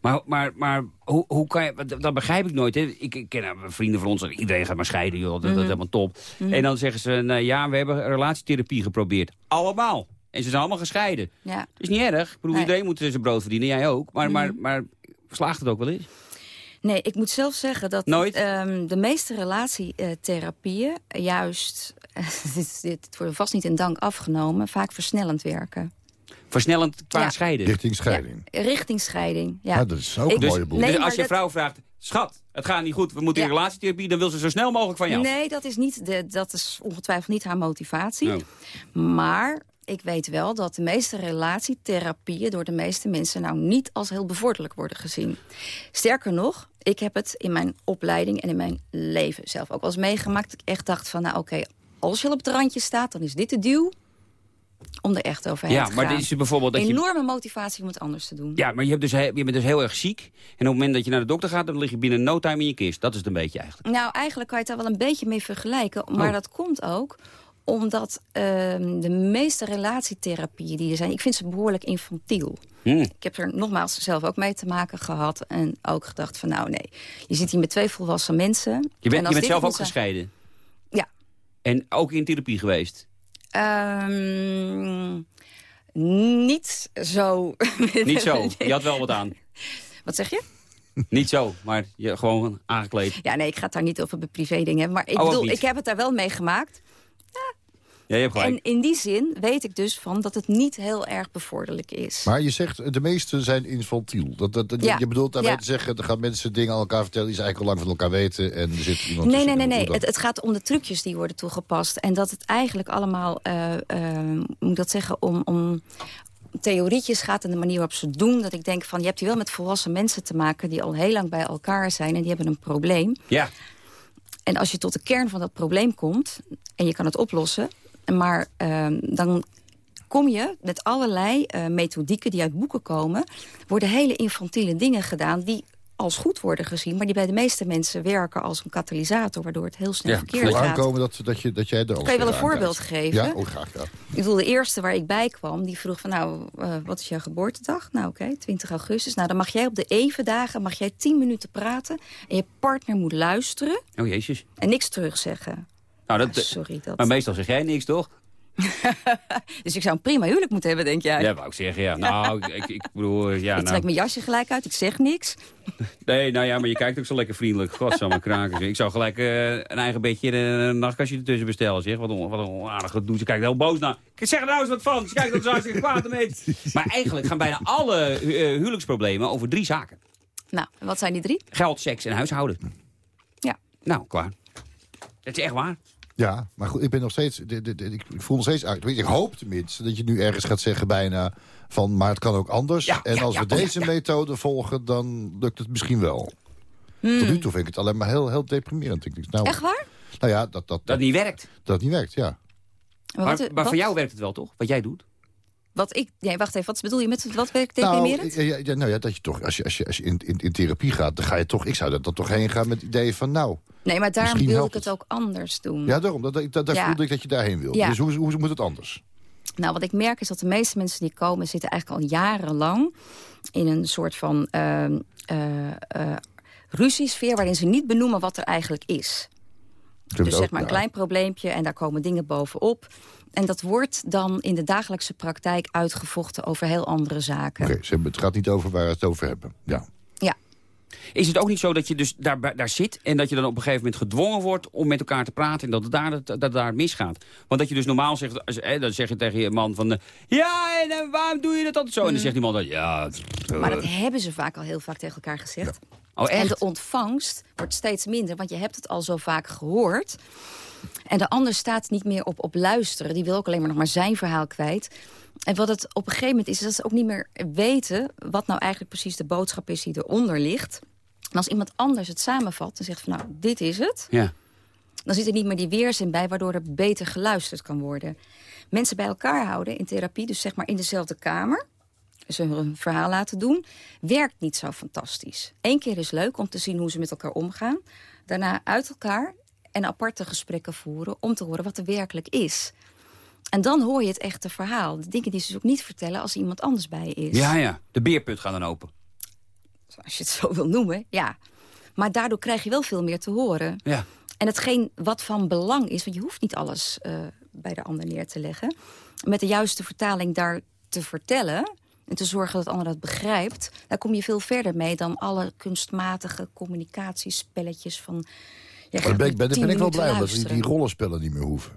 Maar, maar, maar hoe, hoe kan je, dat, dat begrijp ik nooit. Hè. Ik, ik ken nou, vrienden van ons, iedereen gaat maar scheiden, joh, dat, dat is Mhm. helemaal top. En dan zeggen ze, nou, ja, we hebben relatietherapie geprobeerd. Allemaal. En ze zijn allemaal gescheiden. Ja. Dat is niet erg. Ik bedoel, Nee. iedereen moet zijn brood verdienen, jij ook. Maar, maar, Mhm. maar slaagt het ook wel eens? Nee, ik moet zelf zeggen dat Nooit? ehm, de meeste relatietherapieën juist, (laughs) dit, dit wordt vast niet in dank afgenomen, vaak versnellend werken. Versnellend qua Ja. scheiden. Richting scheiding. Richting scheiding, ja. Ah, dat is ook Ik- een Dus, mooie boel. Nee, dus als je dat- vrouw vraagt, schat, het gaat niet goed, we moeten in Ja. relatietherapie... dan wil ze zo snel mogelijk van jou. Nee, dat is, niet de, dat is ongetwijfeld niet haar motivatie. Oh. Maar ik weet wel dat de meeste relatietherapieën... door de meeste mensen nou niet als heel bevorderlijk worden gezien. Sterker nog, ik heb het in mijn opleiding en in mijn leven zelf ook wel eens meegemaakt... ik echt dacht van, nou oké, als je al op het randje staat... dan is dit de duw om er echt overheen Ja, te maar gaan. dit is bijvoorbeeld dat je... Enorme motivatie om het anders te doen. Ja, maar je, hebt dus, je bent dus heel erg ziek. En op het moment dat je naar de dokter gaat, dan lig je binnen no time in je kist. Dat is het een beetje eigenlijk. Nou, eigenlijk kan je het daar wel een beetje mee vergelijken. Maar Oh. dat komt ook omdat ehm, de meeste relatietherapieën die er zijn... ik vind ze behoorlijk infantiel. Hm. Ik heb er nogmaals zelf ook mee te maken gehad. En ook gedacht van nou nee, je zit hier met twee volwassen mensen. Je En bent, je bent zelf ook zijn- gescheiden. Ja. En ook in therapie geweest. Ehm, niet zo... (laughs) Niet zo. Je had wel wat aan. Wat zeg je? Niet zo, maar je, gewoon aangekleed. Ja, nee, ik ga het daar niet over privé dingen hebben. Maar ik Oh, bedoel, ik heb het daar wel mee gemaakt. Ja, je hebt gelijk. En in die zin weet ik dus van dat het niet heel erg bevorderlijk is. Maar je zegt, de meeste zijn infantiel. Dat, dat, dat- Ja. Je bedoelt daarmee Ja. te zeggen, er gaan mensen dingen aan elkaar vertellen... die ze eigenlijk al lang van elkaar weten en er zit iemand Nee, nee, nee. Nee. dan? Het, het gaat om de trucjes die worden toegepast. En dat het eigenlijk allemaal, hoe moet ik dat zeggen, om, om theorietjes gaat... en de manier waarop ze het doen. Dat ik denk van, je hebt hier wel met volwassen mensen te maken... die al heel lang bij elkaar zijn en die hebben een probleem. Ja. En als je tot de kern van dat probleem komt... en je kan het oplossen... maar ehm, dan kom je met allerlei eh, methodieken die uit boeken komen... worden hele infantiele dingen gedaan... die als goed worden gezien... maar die bij de meeste mensen werken als een katalysator... waardoor het heel snel Ja, verkeerd gaat. aankomen dat, dat, je, dat jij er Kan je wel een voorbeeld geven? Ja, oh, graag. Ja. Ik bedoel, de eerste waar ik bij kwam, die vroeg van... nou, eh, wat is jouw geboortedag? Nou, oké, 20 augustus. Nou, dan mag jij op de even dagen mag jij 10 minuten praten... en je partner moet luisteren Oh jezus. en niks terugzeggen. Nou, dat, Ah, sorry, dat... Maar meestal zeg jij niks, toch? (laughs) Dus ik zou een prima huwelijk moeten hebben, denk jij? Ja, wou ik zeggen, ja. Nou, (laughs) ik, ik, bedoel, ja, ik nou... trek mijn jasje gelijk uit, ik zeg niks. (laughs) Nee, nou ja, maar je kijkt ook zo lekker vriendelijk. Godsamme kraken. zeg. Ik zou gelijk eh, een eigen en een nachtkastje ertussen bestellen, zeg. Wat een, wat een onaardig gedoe. Ze kijkt heel boos naar. Ik zeg er nou eens wat van. Ze kijkt dat ze hartstikke kwaad mee. Maar eigenlijk gaan bijna alle eh, huwelijksproblemen over drie zaken. Nou, en wat zijn die drie? Geld, seks en huishouden. Ja. Nou, klaar. Dat is echt waar. Ja, maar goed, ik ben nog steeds. de- de- de- ik voel nog steeds uit. Ik hoop tenminste dat je nu ergens gaat zeggen bijna van. Maar het kan ook anders. Ja, en ja, als ja, we oh, ja, deze ja. methode volgen, dan lukt het misschien wel. Hmm. Tot nu toe vind ik het alleen maar heel, heel deprimerend. Ik denk, nou, Echt waar? Nou ja, dat dat, dat, Dat niet werkt. dat niet werkt, ja. Maar, Maar, wat, maar voor jou werkt het wel, toch? Wat jij doet? Wat ik... Nee, wacht even, wat bedoel je met wat werkt Nou, deprimerend? ja, ja, ja, nou ja, dat je toch, als je, als je, als je in, in, in therapie gaat, dan ga je toch, ik zou er dan toch heen gaan met het idee van, nou, nee, maar daarom wil ik het ook anders doen. ja, daarom, dat, dat, dat, daar Ja. voelde ik dat je daarheen wil. Ja. Dus hoe, hoe moet het anders? Nou, wat ik merk is dat de meeste mensen die komen... zitten eigenlijk al jarenlang in een soort van eh, eh, ruziesfeer... waarin ze niet benoemen wat er eigenlijk is. Dus zeg maar een klein probleempje en daar komen dingen bovenop. En dat wordt dan in de dagelijkse praktijk uitgevochten over heel andere zaken. Oké, ze hebben- het gaat niet over waar we het over hebben. Ja. Ja. Is het ook niet zo dat je dus daar, daar zit... en dat je dan op een gegeven moment gedwongen wordt om met elkaar te praten... en dat het daar, dat, dat daar misgaat? Want dat je dus normaal zegt... als- hè, dan zeg je tegen je man van... eh, ja, en eh, waarom doe je dat altijd zo? En dan zegt die man dat... ja... Mm. Maar dat hebben ze vaak al heel vaak tegen elkaar gezegd. Oh, En de ontvangst wordt steeds minder, want je hebt het al zo vaak gehoord. En de ander staat niet meer op, op luisteren. Die wil ook alleen maar nog maar zijn verhaal kwijt. En wat het op een gegeven moment is, is dat ze ook niet meer weten... wat nou eigenlijk precies de boodschap is die eronder ligt. En als iemand anders het samenvat en zegt van nou, dit is het... Ja. dan zit er niet meer die weerzin bij... waardoor er beter geluisterd kan worden. Mensen bij elkaar houden in therapie, dus zeg maar in dezelfde kamer... ze hun verhaal laten doen, werkt niet zo fantastisch. Eén keer is leuk om te zien hoe ze met elkaar omgaan. Daarna uit elkaar en aparte gesprekken voeren... om te horen wat er werkelijk is. En dan hoor je het echte verhaal. De dingen die ze dus ook niet vertellen als er iemand anders bij is. Ja, ja. De beerput gaat dan open. Als je het zo wil noemen, ja. Maar daardoor krijg je wel veel meer te horen. Ja. En hetgeen wat van belang is, want je hoeft niet alles eh, bij de ander neer te leggen. Met de juiste vertaling daar te vertellen en te zorgen dat de ander dat begrijpt... daar kom je veel verder mee dan alle kunstmatige communicatiespelletjes van... Maar daar ben ik, ben, ben ik wel blij om dat die, die rollenspellen niet meer hoeven.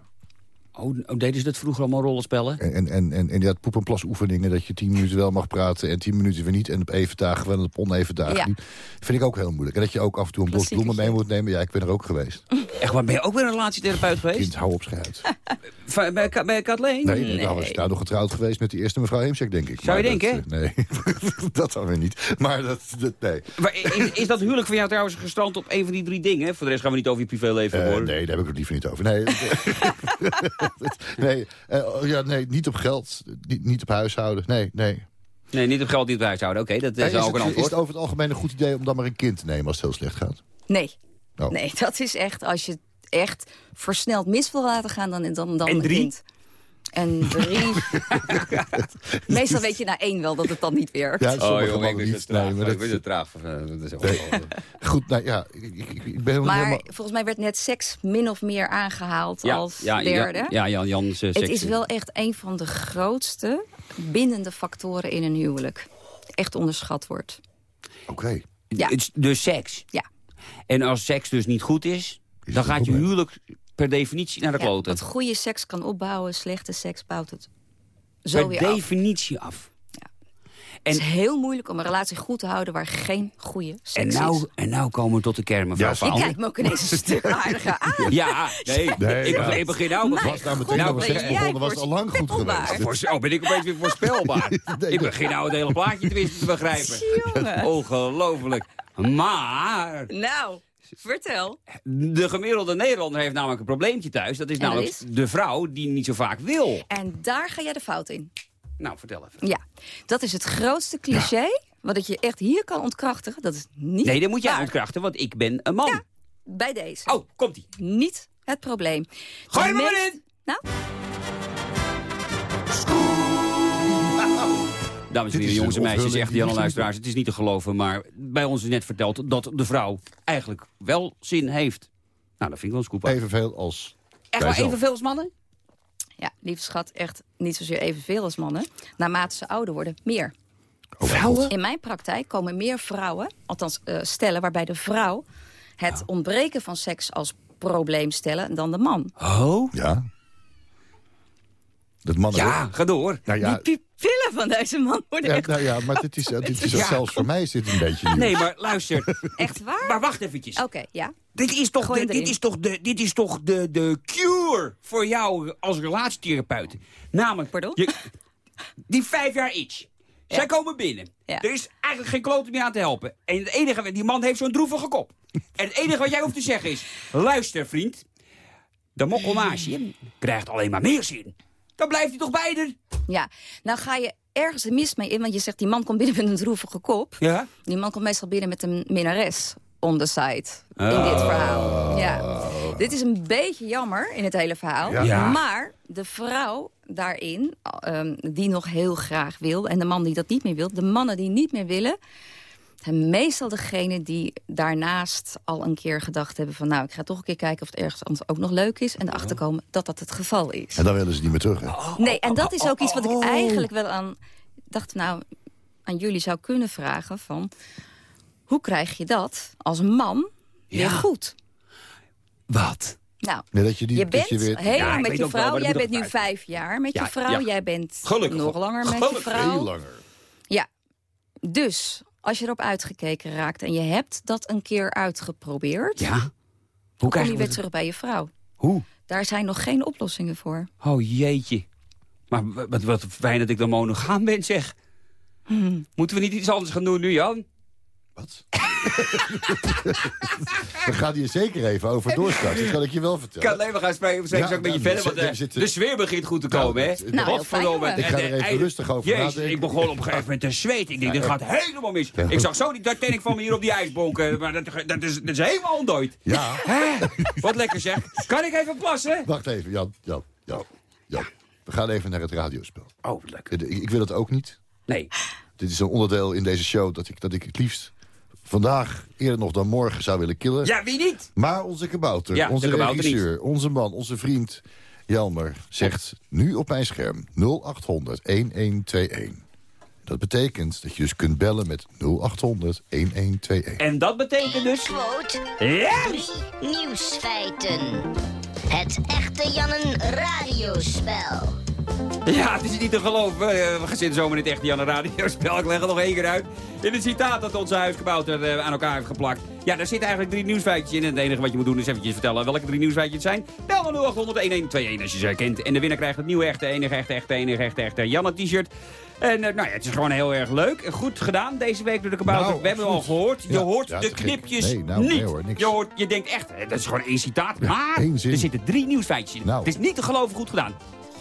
Oh, oh, deden ze dat vroeger allemaal rollenspellen? En, en, en, en inderdaad poep- en plasoefeningen, dat je tien minuten wel mag praten en tien minuten weer niet. En op even dagen wel en op oneven dagen Ja. niet. Vind ik ook heel moeilijk. En dat je ook af en toe een bos bloemen mee moet nemen. Ja, ik ben er ook geweest. Echt, waar ben je ook weer een relatietherapeut geweest? Kind, hou op schuit. (laughs) Va- Bij, bij Kathleen? Nee, dan was ik daar nog getrouwd geweest met die eerste mevrouw Heemsek, denk ik. Zou je Maar denken? Dat, eh, nee, (laughs) dat dan weer niet. Maar dat, dat nee. Maar is, is dat huwelijk van jou trouwens gestrand op een van die drie dingen? Voor de rest gaan we niet over je privéleven Eh, horen. nee, daar heb ik het liever niet over. Nee, (laughs) (laughs) nee, eh, ja, nee niet op geld, niet, niet op huishouden. Nee, nee. Nee, niet op geld, niet op huishouden. Oké, dat is, is, ook een het, is antwoord. het over het algemeen een goed idee om dan maar een kind te nemen als het heel slecht gaat? Nee. Oh. Nee, (laughs) dat is echt, als je het echt versneld mis wil laten gaan, dan, dan, dan En een drie? kind. En drie. (laughs) Meestal weet je na één wel dat het dan niet werkt. Ja, Oh jongen, ik niet. zo traag. Nee, maar ik ben traag. eh, dat is Nee. wel- (laughs) goed, nou ja, ik, ik, ben helemaal... Maar volgens mij werd net seks min of meer aangehaald Ja, als ja, derde. Ja, ja Jan, uh, het is wel echt een van de grootste bindende factoren in een huwelijk. Echt onderschat wordt. Oké. Ja. De seks. Ja. En als seks dus niet goed is, Is dan het gaat je huwelijk per definitie naar de Ja, kloten. wat goede seks kan opbouwen, slechte seks bouwt het zo per weer af. definitie af. Het is heel moeilijk om een relatie goed te houden waar geen goede En seks is. nou, en nou komen we tot de kern, mevrouw Ja, Pauw. kijkt me ook ineens een (laughs) stuk aardiger aan. Ja, nee, Nee, ik, ja. ik begin nou... Maar- Was nou meteen Nou, begonnen, was het al lang goed voorspelbaar? geweest. Oh, ben ik opeens weer voorspelbaar. (laughs) Nee, ik begin nou het hele plaatje tenminste te begrijpen. Jongen. Ongelooflijk. Maar Nou, vertel. de gemiddelde Nederlander heeft namelijk een probleempje thuis. Dat is En dat namelijk is? de vrouw die niet zo vaak wil. En daar ga jij de fout in. Nou, vertel even. Ja, dat is het grootste cliché wat dat je echt hier kan ontkrachtigen, dat is niet Nee, dat moet jij waar. ontkrachten, want ik ben een man. Ja, bij deze. Oh, komt-ie. Niet het probleem. Gooi er maar in! Nou, Dames en heren, is jongens en meisjes, echt die Jan niet luisteraars. Het is niet te geloven, maar bij ons is net verteld dat de vrouw eigenlijk wel zin heeft. Nou, dat vind ik wel een scoop. Evenveel als Echt wel evenveel als mannen? ja, lieve schat, echt niet zozeer evenveel als mannen. Naarmate ze ouder worden, meer. Vrouwen? In mijn praktijk komen meer vrouwen, althans eh, stellen... waarbij de vrouw het ontbreken van seks als probleem stellen dan de man. Oh? Ja. Dat mannen Ja, ga door. Nou ja, Die pupillen van deze man worden ja, echt, nou ja, maar dit is, (laughs) dit is Ja. zelfs voor mij is dit een beetje nieuw. Nee, maar luister. (laughs) echt waar. Maar wacht eventjes. Oké, ja. Dit is toch, Gooi de, dit is toch, de, dit is toch de, de cure voor jou als relatietherapeut. Namelijk, Pardon? je- die vijf jaar itch. Zij komen binnen. Ja. Er is eigenlijk geen klote meer aan te helpen. En het enige, die man heeft zo'n droevige kop. En het enige wat jij hoeft te zeggen is... Luister, vriend. De mokkelmaasje (laughs) krijgt alleen maar meer zin. Dan blijft hij toch bij haar? Ja, nou ga je ergens een mis mee in, want je zegt die man komt binnen met een droevige kop. Ja? Die man komt meestal binnen met een minnares on the side in Oh. dit verhaal. Ja. Dit is een beetje jammer in het hele verhaal. Ja. Ja. Maar de vrouw daarin, ehm, die nog heel graag wil... en de man die dat niet meer wil, de mannen die niet meer willen... zijn meestal degene die daarnaast al een keer gedacht hebben van... nou, ik ga toch een keer kijken of het ergens anders ook nog leuk is... en erachter komen dat dat het geval is. En dan willen ze niet meer terug. Hè? Nee, en dat is ook iets wat ik eigenlijk wel aan dacht, nou, aan jullie zou kunnen vragen van hoe krijg je dat als man weer Ja. goed? Wat? Nou, Nee, dat je, die, je dat bent je weer... heel Ja, lang ik met je wel, vrouw. dat Jij bent nu vijf jaar met Ja, je vrouw. Jij bent Gelukkig nog langer met je Gelukkig. vrouw. Veel langer. Ja, dus als je erop uitgekeken raakt en je hebt dat een keer uitgeprobeerd... Ja? Hoe kom krijg je je weer terug bij je vrouw. Hoe? Daar zijn nog geen oplossingen voor. Oh jeetje. Maar wat, wat fijn dat ik dan monogaam ben, zeg. Moeten we niet iets anders gaan doen nu, Jan? Wat? (laughs) Daar gaat hij er zeker even over doorstarten. Dat kan ik je wel Ik vertellen. kan alleen maar gaan spreken, Ja, een beetje nou, verder, want eh, zitten- de sfeer begint goed te Nou, komen, hè? dat- Nou, heel fijn, Godverdomme. jongen. Ik ga er En, eh, even rustig over Jezus, nadenken. ik begon op een gegeven moment te zweten. Ik denk, dit gaat helemaal mis. Ik zag zo die Titanic van me hier op die ijsbonk. eh, Maar dat, dat, is, dat is helemaal ontdooid. Ja, Hè? Wat lekker zeg. Kan ik even plassen? wacht even. Jan, Jan, Jan, Jan. We gaan even naar het radiospel. Oh, lekker. Ik, ik wil het ook niet. Nee. Dit is een onderdeel in deze show dat ik, dat ik het liefst vandaag eerder nog dan morgen zou willen killen. Ja, wie niet? Maar onze kabouter, Ja, onze kabouter regisseur, onze man, onze vriend Jelmer zegt nu op mijn scherm 0800 1121. Dat betekent dat je dus kunt bellen met 0800 1121. En dat betekent dus... Quote, Ja! drie nieuwsfeiten. Het echte Jannen radiospel. Ja, het is niet te geloven. Eh, We gaan zitten zomaar in het echte Jan radiospel. (laughs) Ik leg het nog één keer uit. In het citaat dat onze huiskabouter eh, aan elkaar heeft geplakt. Ja, daar zitten eigenlijk drie nieuwsfeitjes in. En het enige wat je moet doen is eventjes vertellen welke drie nieuwsfeitjes het zijn. Bel dan 0800 1121 als je ze herkent. En de winnaar krijgt het nieuwe echte, enige, echte, echte, enige, echte, echte Janne t-shirt. En eh, nou ja, het is gewoon heel erg leuk. En Goed gedaan deze week door de kabouter. Nou, We hebben het al gehoord. Je Ja, hoort ja, de knipjes Nee, nou, niet. nee hoor, niks. Je, hoort, je denkt echt, dat is gewoon één citaat. maar er zitten drie nieuwsfeitjes in. Nou. Het is niet te geloven goed gedaan.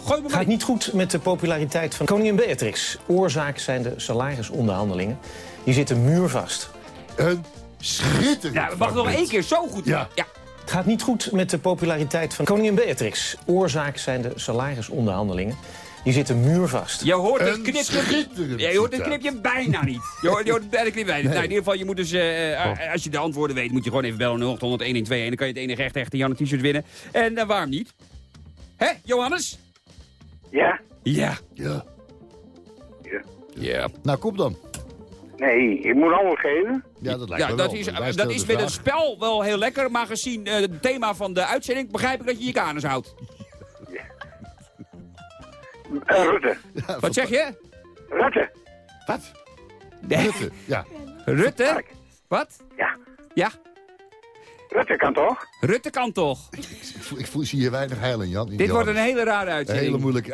Gooi me maar Gaat niet goed met de populariteit van koningin Beatrix. Oorzaak zijn de salarisonderhandelingen. Die zitten muurvast. Een schitterend Ja, we wachten nog één keer zo goed. Ja. ja. Het gaat niet goed met de populariteit van koningin Beatrix. Oorzaak zijn de salarisonderhandelingen. Die zitten muurvast. Je hoort het Een knipje. Ja, je hoort het knipje bijna niet. Je hoort, je hoort het bijna knipje bijna niet. Nou, in ieder geval, je moet dus, eh, eh, als je de antwoorden weet, moet je gewoon even bellen 0800 1121. En dan kan je het enige echte, echte Janne t-shirt winnen. En uh, waarom niet? Hè, Johannes? Ja? Ja. Ja. Ja. Ja. Nou, kom dan. Nee, ik moet allemaal geven. Ja, dat lijkt Ja, me dat wel. is, dat is met het spel wel heel lekker, maar gezien eh, het thema van de uitzending begrijp ik dat je je kanus houdt. Eh, Rutte. Wat zeg je? Rutte. Wat? Nee. Rutte, ja. Rutte? Wat? Ja. Ja? Rutte kan toch? Rutte kan toch? Ik voel, ik voel, zie hier weinig heil in, Jan. in Dit wordt een hele rare Een uitzending. hele moeilijke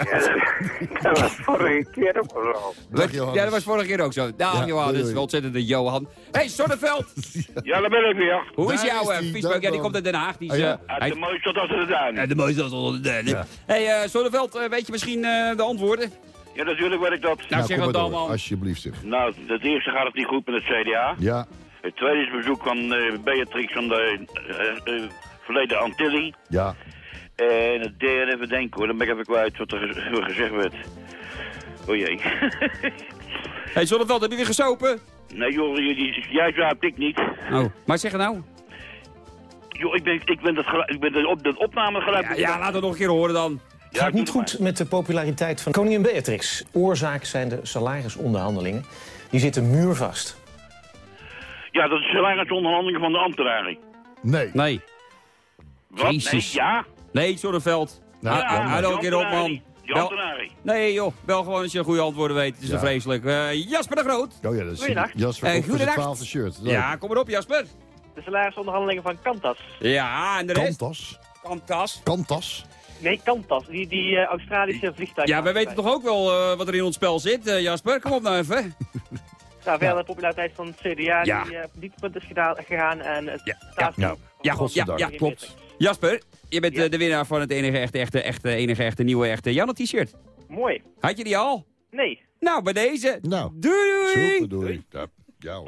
Dat was vorige keer ook wel zo. Dag, Johannes. Ja, dat was vorige keer ook zo. Dag Ja, Johan, doei, dat is ontzettende Johan. hey, Sonneveld! (laughs) Ja, daar ben ik weer. Hoe is Daar jouw is uh, Ja, die komt uit Den Haag. Die is, Ah, ja. eh, hij- de mooiste tot de duin. Ja, de mooiste als onder de derde. Ja. hey, Sonneveld, eh, weet je misschien eh, de antwoorden? Ja, natuurlijk weet ik dat. Nou, zeg maar dan, door, man. Alsjeblieft zeg. Nou, het eerste gaat het niet goed met het CDA. Ja, Het tweede is bezoek van eh, Beatrix van de eh, eh, verleden Antilli. ja. En het derde, even denken hoor, dan ben ik even kwijt wat er ge- gezegd werd. O jee. (laughs) hey, Zonneveld, heb je weer gesopen? nee joh, jij zuipt, ik niet. Oh, maar zeg het nou. Joh, ik ben, ik ben, dat, ik ben de, op, de opname geluid. Ja, ja, laat het nog een keer horen dan. Het gaat niet goed met de populariteit van koningin Beatrix. Oorzaak zijn de salarisonderhandelingen. Die zitten muurvast. Ja, dat is salarisonderhandelingen van de ambtenaren. Nee. Nee. Wat? Jezus. Nee, ja? Nee, Zonneveld. Nou, Ja, hou nog een keer op, man. Die Bel- ambtenaren. Nee, joh. Bel gewoon als je goede antwoorden weet. Het is Ja. vreselijk. Eh, Jasper de Groot. Oh ja, dat is Goeiedag. Jasper Eh, ook voor zijn goeiedag. twaalfde shirt. Leuk. Ja, kom maar op, Jasper. De salarisonderhandelingen van Kantas. Ja, en de rest? Kantas. Kantas. Kantas. Nee, Kantas. Die, die eh, Australische vliegtuig. Ja, wij weten toch ook wel eh, wat er in ons spel zit, eh, Jasper? Kom op nou even. (laughs) Nou, verder de populariteit van het CDA Ja. die uh, op dieptepunt is gedaan, gegaan. En het Ja, staat ja. Ja, ja, klopt. Jasper, je bent Ja. eh, de winnaar van het enige echte, echte, echte, enige echte, nieuwe echte Janne t-shirt. Mooi. Had je die al? Nee. Nou, bij deze. Nou, Doei doei! super doei. Ja, ja hoor.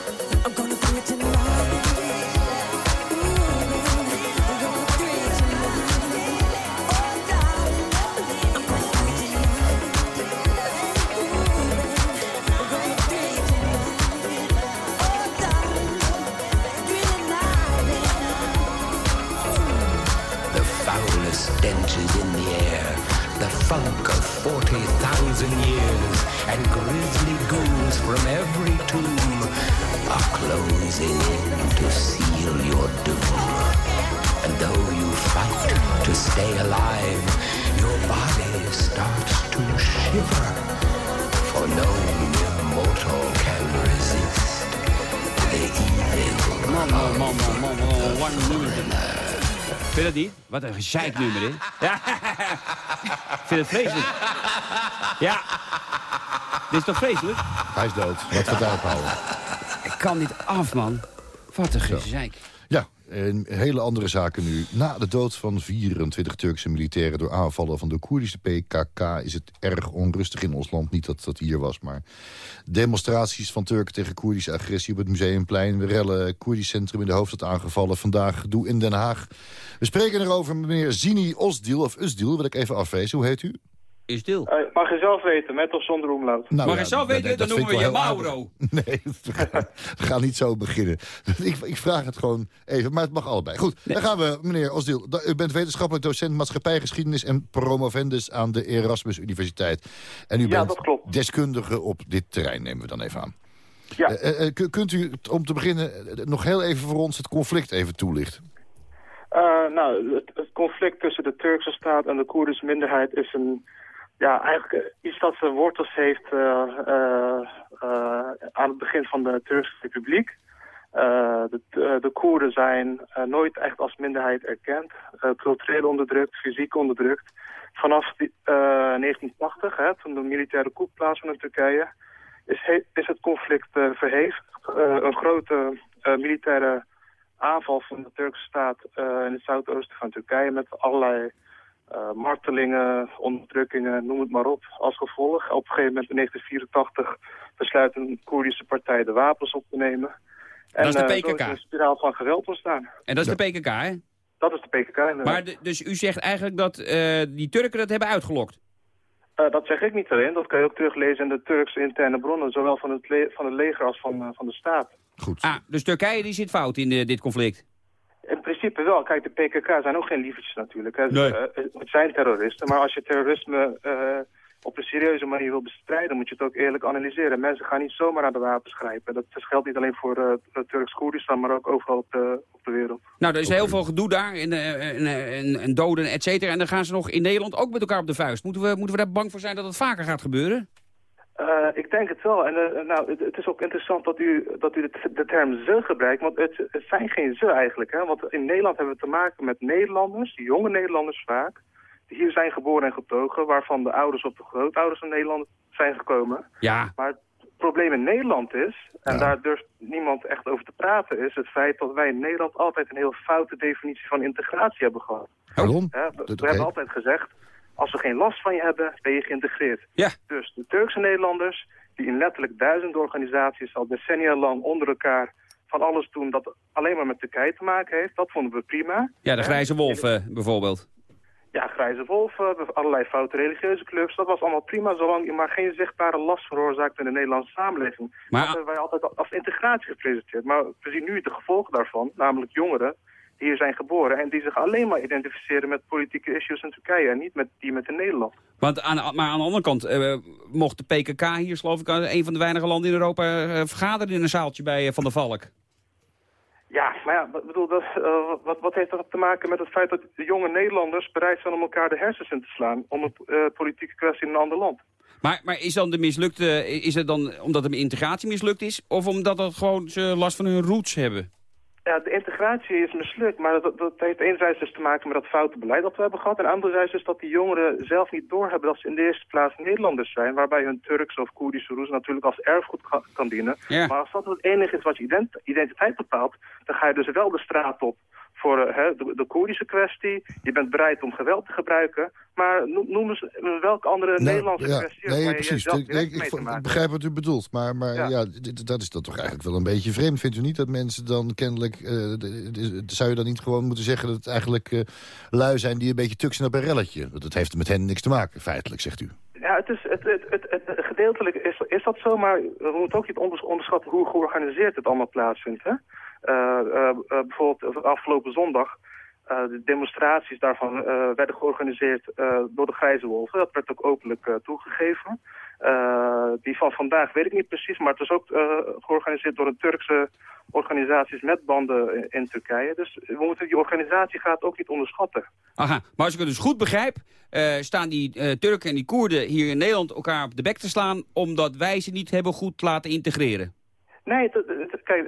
Funk of 40,000 years, and grisly ghouls from every tomb are closing in to seal your doom. And though you fight to stay alive, your body starts to shiver, for no mere mortal can resist the evil Man, man, man, man, one nummer. Vind je dat niet? Wat een gezeiknummer, dit. Ja. (laughs) Ik vind het vreselijk. Ja. Dit is toch vreselijk? Hij is dood. Wat daarop houden? Ik kan niet af, man. Wat een gezeik. En hele andere zaken nu. Na de dood van 24 Turkse militairen door aanvallen van de Koerdische PKK... is het erg onrustig in ons land. Niet dat dat hier was, maar demonstraties van Turken tegen Koerdische agressie op het Museumplein. Rellen Koerdisch centrum in de hoofdstad aangevallen. Vandaag gedoe in Den Haag. We spreken erover met meneer Zini Osdil, of Usdil, wil ik even afwezen. Hoe heet u? Is deel. Eh, mag je zelf weten, met of zonder omlaut? Nou Mag ja, je zelf weten, dat dan noemen we je Mauro. (laughs) Nee, we gaan, we gaan niet zo beginnen. (laughs) Ik, ik vraag het gewoon even, maar het mag allebei. Goed, dan gaan we, meneer Osdil. Da- U bent wetenschappelijk docent maatschappijgeschiedenis... en promovendus aan de Erasmus Universiteit. En u Ja, bent dat klopt. deskundige op dit terrein, nemen we dan even aan. Ja. Eh, eh, ku- kunt u, om te beginnen, nog heel even voor ons het conflict even toelichten? Eh, nou, het, het conflict tussen de Turkse staat en de Koerdische minderheid is een... Ja, eigenlijk eh, iets dat zijn wortels heeft eh, eh, aan het begin van de Turkse Republiek. De, de, de Koerden zijn nooit echt als minderheid erkend. Cultureel onderdrukt, fysiek onderdrukt. Vanaf die, eh, 1980, hè, toen de militaire coup plaatsvond in Turkije, is, is het conflict verhevigd. Eh, een grote militaire aanval van de Turkse staat in het zuidoosten van Turkije met allerlei eh, martelingen, onderdrukkingen, noem het maar op, als gevolg. Op een gegeven moment in 1984 besluit een Koerdische partij de wapens op te nemen. Dat is de eh, PKK. is een spiraal van geweld ontstaan. En dat is de PKK, hè? Dat is de PKK inderdaad. Maar de- dus u zegt eigenlijk dat eh, die Turken dat hebben uitgelokt? Eh, dat zeg ik niet alleen, dat kan je ook teruglezen in de Turkse interne bronnen, zowel van het, le- van het leger als van, eh, van de staat. Goed. Ah, dus Turkije die zit fout in dit conflict? In principe wel. Kijk, de PKK zijn ook geen lievertjes natuurlijk. Hè. Nee. Eh, het zijn terroristen, maar als je terrorisme eh, op een serieuze manier wil bestrijden, moet je het ook eerlijk analyseren. Mensen gaan niet zomaar naar de wapens grijpen. Dat geldt niet alleen voor eh Turks-Koerdistan, maar ook overal op de, op de wereld. Nou, er is heel veel gedoe daar en, eh, en, eh, en, en doden, et cetera. En dan gaan ze nog in Nederland ook met elkaar op de vuist. Moeten we, moeten we daar bang voor zijn dat het vaker gaat gebeuren? Eh, ik denk het wel. En eh, nou, het, het is ook interessant dat u, dat u de, de term ze gebruikt. Want het, het zijn geen ze eigenlijk. Hè? Want in Nederland hebben we te maken met Nederlanders, jonge Nederlanders vaak. Die hier zijn geboren en getogen. Waarvan de ouders of de grootouders van Nederland zijn gekomen. Ja. Maar het probleem in Nederland is, en daar durft niemand echt over te praten, is het feit dat wij in Nederland altijd een heel foute definitie van integratie hebben gehad. Waarom? We hebben altijd gezegd, als we geen last van je hebben, ben je geïntegreerd. Ja. Dus de Turkse Nederlanders, die in letterlijk duizend organisaties al decennia lang onder elkaar van alles doen dat alleen maar met Turkije te maken heeft, dat vonden we prima. Ja, de Grijze Wolf eh, bijvoorbeeld. Ja, Grijze Wolven, allerlei foute religieuze clubs, dat was allemaal prima, zolang je maar geen zichtbare last veroorzaakt in de Nederlandse samenleving. Maar- dat hebben wij altijd als integratie gepresenteerd. Maar we zien nu de gevolgen daarvan, namelijk jongeren hier zijn geboren en die zich alleen maar identificeren met politieke issues in Turkije en niet met die met in Nederland. Want aan, maar aan de andere kant eh, mocht de PKK hier, geloof ik, aan een van de weinige landen in Europa eh, vergaderen in een zaaltje bij eh, Van der Valk. Ja, maar ja, wat, bedoel, dat, eh, wat, wat heeft dat te maken met het feit dat de jonge Nederlanders bereid zijn om elkaar de hersens in te slaan om een eh, politieke kwestie in een ander land? Maar, maar is dan de mislukte, is het dan omdat de integratie mislukt is? Of omdat dat gewoon ze last van hun roots hebben? Ja, de integratie is mislukt, maar dat, dat heeft enerzijds dus te maken met dat foute beleid dat we hebben gehad. En anderzijds is dat die jongeren zelf niet doorhebben dat ze in de eerste plaats Nederlanders zijn. Waarbij hun Turks of Koerdische roes natuurlijk als erfgoed ka- kan dienen. Ja. Maar als dat het enige is wat je ident- identiteit bepaalt, dan ga je dus wel de straat op voor eh, hè, de, de Koerdische kwestie. Je bent bereid om geweld te gebruiken. Maar no- noem eens eh, welke andere Nederlandse Nou, ja, kwestie nee, waar je precies. Ik, ik, mee ik- begrijp wat u bedoelt. Maar, maar ja. Ja. dit- dat is dan toch eigenlijk wel een beetje vreemd. Vindt u niet dat mensen dan kennelijk... eh, de- de- zou je dan niet gewoon moeten zeggen dat het eigenlijk lui zijn... die een beetje tuksen op een relletje? Want dat heeft met hen niks te maken, feitelijk, zegt u. Ja, het is, het, het, het, het- gedeeltelijk is, is dat zo, maar we moeten ook niet onders- onderschatten hoe georganiseerd het allemaal plaatsvindt. Hè? Eh, eh, eh, bijvoorbeeld afgelopen zondag, de demonstraties daarvan werden georganiseerd door de Grijze Wolven. Dat werd ook openlijk toegegeven. Die van vandaag weet ik niet precies, maar het is ook georganiseerd door een Turkse organisaties met banden in, Turkije. Dus we moeten die organisatiegraad ook niet onderschatten. Aha, maar als ik het dus goed begrijp, staan die Turken en die Koerden hier in Nederland elkaar op de bek te slaan... omdat wij ze niet hebben goed laten integreren. Nee, het- het- het- kijk,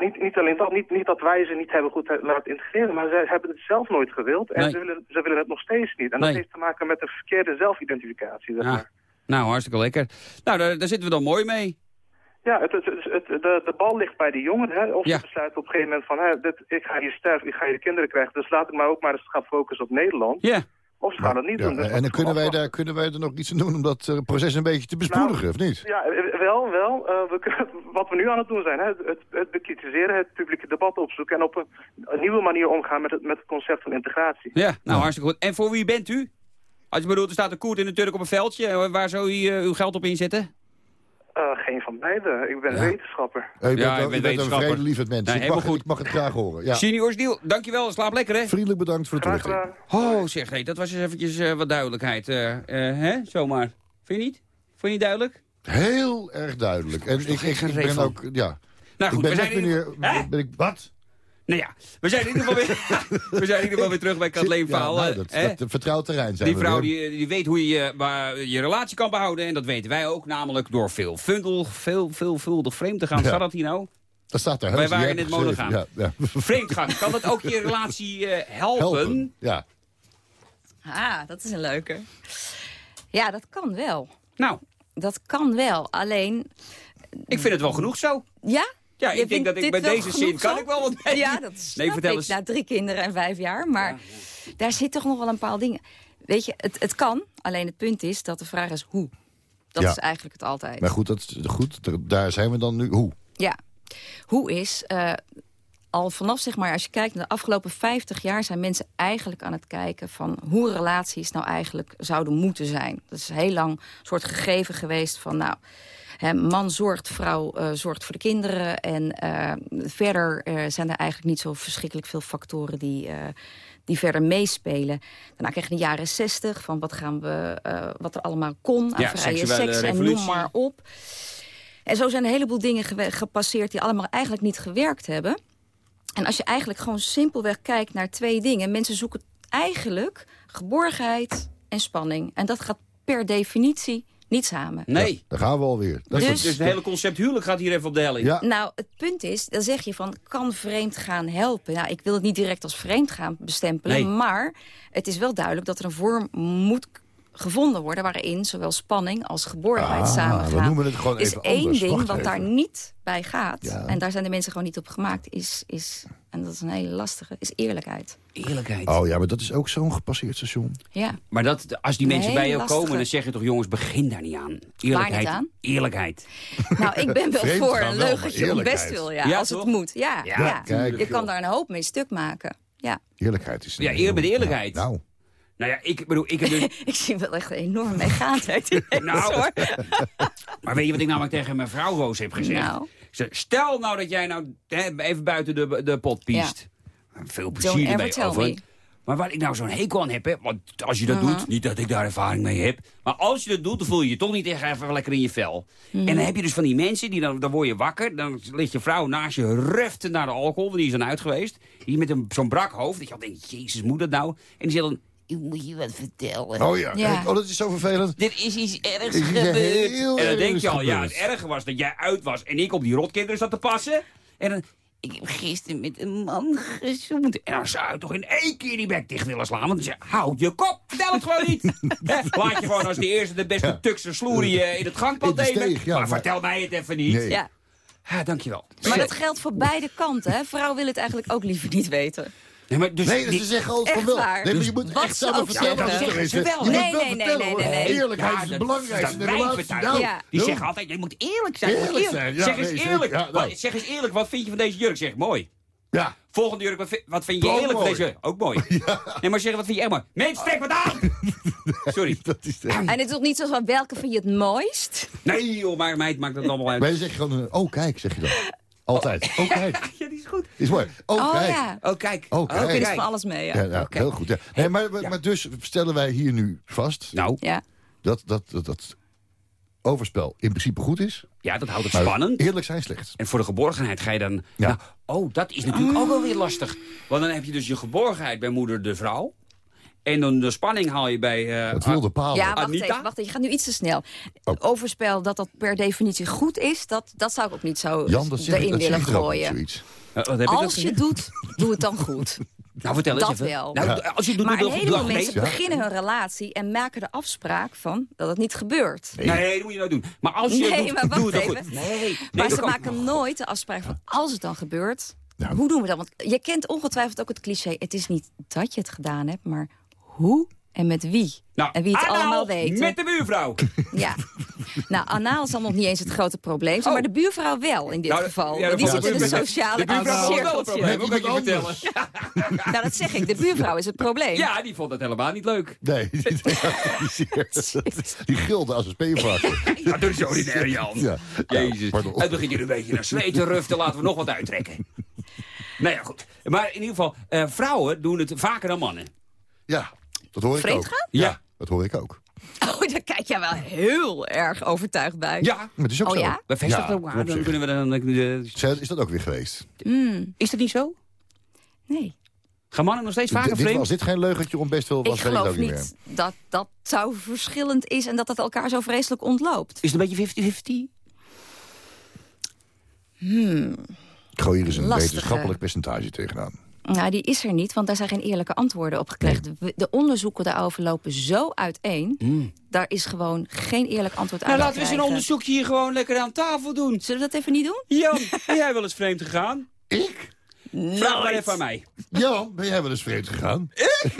niet, niet alleen dat, niet, niet dat wij ze niet hebben goed eh, laten integreren, maar zij hebben het zelf nooit gewild en Nee. ze, willen, ze willen het nog steeds niet. En Nee. dat heeft te maken met een verkeerde zelfidentificatie. Zeg Ja. maar. Nou, hartstikke lekker. Nou, daar, daar zitten we dan mooi mee. Ja, het, het, de, de bal ligt bij de jongeren. Hè? Of Ja. ze besluiten op een gegeven moment van, hè, dit, ik ga hier sterven, ik ga hier kinderen krijgen, dus laat ik maar ook maar eens gaan focussen op Nederland. Ja. Of ze gaan het niet Ja, doen. Dus en dan kunnen wij, daar, kunnen wij er nog iets aan doen om dat eh, proces een beetje te bespoedigen, of niet? Ja, eh, wel, wel. Eh, we kunnen, (laughs) wat we nu aan het doen zijn, hè, het, het bekritiseren, het publieke debat opzoeken en op een, een nieuwe manier omgaan met het, met het concept van integratie. Ja, nou hartstikke goed. En voor wie bent u? Als je bedoelt, er staat een Koerd en een Turk op een veldje. eh, Waar zou u eh, uw geld op inzetten? Eh, geen van beide. Ik ben wetenschapper. Eh, bent, Ja, wel- ik ben een wetenschapper. vredelievend mens. Nee, ik, mag, goed. ik mag het graag horen. Ja. Senior dankjewel. Slaap lekker, hè? Vriendelijk bedankt voor de toelichting. gedaan. Oh, zeg, nee, dat was eens eventjes eh, wat duidelijkheid. eh eh, hè? Zomaar. Vind je niet? Vond je niet duidelijk? Heel erg duidelijk. En ik, ik, ben ook, ja. Nou goed, ik we ben zijn meneer... Ben ik, wat? Nou ja, we zijn in ieder geval weer, (laughs) we zijn in ieder geval weer terug bij Kathleen Ja, Verhaal. nou, eh, dat, dat, dat vertrouwd terrein zijn Die we vrouw weer. die, die weet hoe je je, waar je relatie kan behouden. En dat weten wij ook. Namelijk door veel fundel, veel, veelvuldig vreemd te gaan. Ja. Staat dat hier nou? Dat staat daar. Wij waren in het monogaam. Ja, ja. (laughs) Vreemdgaan. Kan dat ook je relatie eh, helpen? Helpen. Ja. Ah, dat is een leuke. Ja, dat kan wel. Nou, Dat kan wel. Alleen, ik vind het wel genoeg zo. ja? Ja, ik denk dat ik bij deze zin kan ik wel wat mee. Ja, dat snap Nee, vertel ik eens. na drie kinderen en vijf jaar. Maar daar zit toch nog wel een paar dingen. Weet je, het, het kan. Alleen het punt is dat de vraag is hoe. Dat Ja. is eigenlijk het altijd. Maar goed, dat, goed, daar zijn we dan nu. Hoe? Ja. Hoe is... eh, al vanaf, zeg maar, als je kijkt naar de afgelopen 50 jaar... zijn mensen eigenlijk aan het kijken van hoe relaties nou eigenlijk zouden moeten zijn. Dat is heel lang een soort gegeven geweest van... nou, hè, man zorgt, vrouw eh, zorgt voor de kinderen. En eh, verder eh, zijn er eigenlijk niet zo verschrikkelijk veel factoren die... die verder meespelen. Daarna kreeg je de jaren 60 van wat, gaan we, wat er allemaal kon aan Ja, vrije seks en noem maar op. En zo zijn een heleboel dingen gepasseerd die allemaal eigenlijk niet gewerkt hebben. En als je eigenlijk gewoon simpelweg kijkt naar twee dingen. Mensen zoeken eigenlijk geborgenheid en spanning. En dat gaat per definitie niet samen. Nee. Daar gaan we alweer. Dat is Dus- Dus het hele concept huwelijk gaat hier even op de helling. Ja. Nou, het punt is, dan zeg je van, kan vreemd gaan helpen? Nou, ik wil het niet direct als vreemd gaan bestempelen, Nee. maar het is wel duidelijk dat er een vorm moet gevonden worden waarin zowel spanning als geborgenheid Ah, samengaan. we noemen het gewoon is even één anders. ding Wacht wat even. daar niet bij gaat, Ja. en daar zijn de mensen gewoon niet op gemaakt, is, is en dat is een hele lastige, is eerlijkheid. Eerlijkheid. Oh ja, maar dat is ook zo'n gepasseerd station. Ja. Maar dat, als die mensen hele bij jou komen, dan zeg je toch... jongens, begin daar niet aan. Eerlijkheid. aan? Eerlijkheid. Nou, ik ben wel Vreemd voor een leugentje om best wil, ja, Ja, als toch? het moet. Ja, Ja, ja. kijk, je kan daar een hoop mee stuk maken. Ja. Eerlijkheid is... Ja, eer bij de eerlijkheid. Nou, Nou ja, ik bedoel, ik heb dus... (laughs) Ik zie wel echt een enorm meegaandheid in deze, (laughs) Nou. hoor. (laughs) Maar weet je wat ik namelijk tegen mijn vrouw Roos heb gezegd? Nou. Zei, Stel nou dat jij nou hè, even buiten de, de pot piest. Veel plezier tell over. me. Maar waar ik nou zo'n hekel aan heb, hè, want als je dat Uh-huh. doet, niet dat ik daar ervaring mee heb, maar als je dat doet, dan voel je je toch niet echt even lekker in je vel. Mhm. En dan heb je dus van die mensen, die dan, dan word je wakker, dan ligt je vrouw naast je ruften naar de alcohol, want die is dan uit geweest. Die met een- zo'n brak hoofd, dat je al denkt, jezus, moet dat nou? En die zegt dan, ik moet je wat vertellen. oh ja. Oh, dat is zo vervelend. Dit is iets ergs Is gebeurd. heel en dan denk je al, ja, het erge was dat jij uit was en ik op die rotkinderen zat te passen. En dan, ik heb gisteren met een man gezoend. En dan zou je toch in één keer die bek dicht willen slaan. Want dan zeg je, houd je kop, vertel het gewoon niet. (laughs) Laat je gewoon als de eerste de beste tukse sloerie eh, in het gangpad nemen. ja, maar, maar- vertel mij het even niet. Nee. Ja. Ja, dankjewel. Maar dat geldt voor beide kanten. Hè? Vrouwen willen het eigenlijk ook liever niet weten. Nee, maar dus Nee, die- ze zeggen altijd van wel. Nee, maar je Dus moet echt ze zelf ook vertellen. zeggen. er zeggen is. ze Je wel. moet Nee, wel nee, nee, vertellen, nee, nee, nee. Eerlijkheid Ja, is het dat- belangrijkste in de dat relatie. wijven thuis. Nou, Ja. Die zeggen altijd, je moet eerlijk zijn. Eerlijk zijn, ja, zeg eens eerlijk. Ja, nou. Wat- Zeg eens eerlijk, wat vind je van deze jurk? Zeg, mooi. Ja, Volgende jurk, wat vind, wat vind je Ook eerlijk van deze jurk? Ook mooi. (laughs) Nee, maar zeg, wat vind je echt mooi? Mens, trek wat aan! (laughs) Sorry. dat is de... En het is toch niet zo van welke vind je het mooist? Nee joh, maar meid maakt het allemaal uit. Maar je zegt gewoon, oh kijk, zeg je dan. Altijd. (laughs) Oh kijk. Ja, die is goed. Is mooi. Oh Oh kijk. ja. Oh, kijk. Oh, Oh, kijk. Van alles mee, ja. Ja, ja, heel goed. Ja. Nee, maar, maar, maar dus stellen wij hier nu vast Nou, Ja. dat, dat, dat, dat overspel in principe goed is. ja, dat houdt het spannend. Eerlijk zijn slecht. En voor de geborgenheid ga je dan... Ja. Nou, oh, dat is natuurlijk ook wel weer lastig. Want dan heb je dus je geborgenheid bij moeder de vrouw. En dan de spanning haal je bij... eh, Het wilde palen. Ja, wacht Anita? even, wacht even. Je gaat nu iets te snel. Oh. Overspel, dat dat per definitie goed is, dat, dat zou ik ook niet zo Jan, dat erin dat zeg willen gooien. zoiets. eh, wat heb ik dat Als je doet, doe het dan goed. (laughs) Nou, vertel eens dat even. wel. Nou, als je het doet, maar doe een dan- heleboel mensen beginnen hun relatie en maken de afspraak van dat het niet gebeurt. Nee, dat moet je nou doen. Maar als je het Nee, doet, maar wacht doe het dan even. goed. Nee, Maar nee, ze dat- maken nooit de afspraak van als het dan gebeurt, hoe doen we dat? Want je kent ongetwijfeld ook het cliché, het is niet dat je het gedaan hebt, maar hoe en met wie. Nou, en wie het anaal allemaal weet. met de buurvrouw. (laughs) Ja. Nou, anaal is dan nog niet eens het grote probleem. Oh. Maar de buurvrouw wel in dit Nou, geval. ja, die dat zit in mee. sociale De buurvrouw wel probleem, ook kan je Iemand vertellen. (laughs) Nou, dat zeg ik. De buurvrouw is het probleem. Ja, die vond het helemaal niet leuk. Nee, die, (laughs) die gilde als een speenvarken. Ja, dat is ordinair, Jan. Ja. Jezus. pardon. Het begint hier een beetje naar zweten ruften. Laten we nog wat uittrekken. nou ja, goed. Maar in ieder geval, eh, vrouwen doen het vaker dan mannen. Ja, dat hoor ik Vreemd ook. gaan? Ja. Dat hoor ik ook. Oh, daar kijk jij wel heel erg overtuigd bij. Ja. Maar het is ook Oh zo. ja? Elkaar, op dan kunnen we dan... Is dat ook weer geweest? Mm, Is dat niet zo? nee. Gaan mannen nog steeds vaker vreemd? als dit geen leugentje om best wel was, Ik geloof niet meer. niet dat dat zo verschillend is en dat het elkaar zo vreselijk ontloopt. Is het een beetje 50-50? Ik gooi hier eens een Lastige. wetenschappelijk percentage tegenaan. Nou, die is er niet, want daar zijn geen eerlijke antwoorden op gekregen. De, de onderzoeken daarover lopen zo uiteen. Daar is gewoon geen eerlijk antwoord Nou, aan te laten we eens een onderzoekje hier gewoon lekker aan tafel doen. Zullen we dat even niet doen? Jan, ben jij wel eens vreemd gegaan? Ik? Vraag maar even aan mij. Jan, ben jij wel eens vreemd gegaan?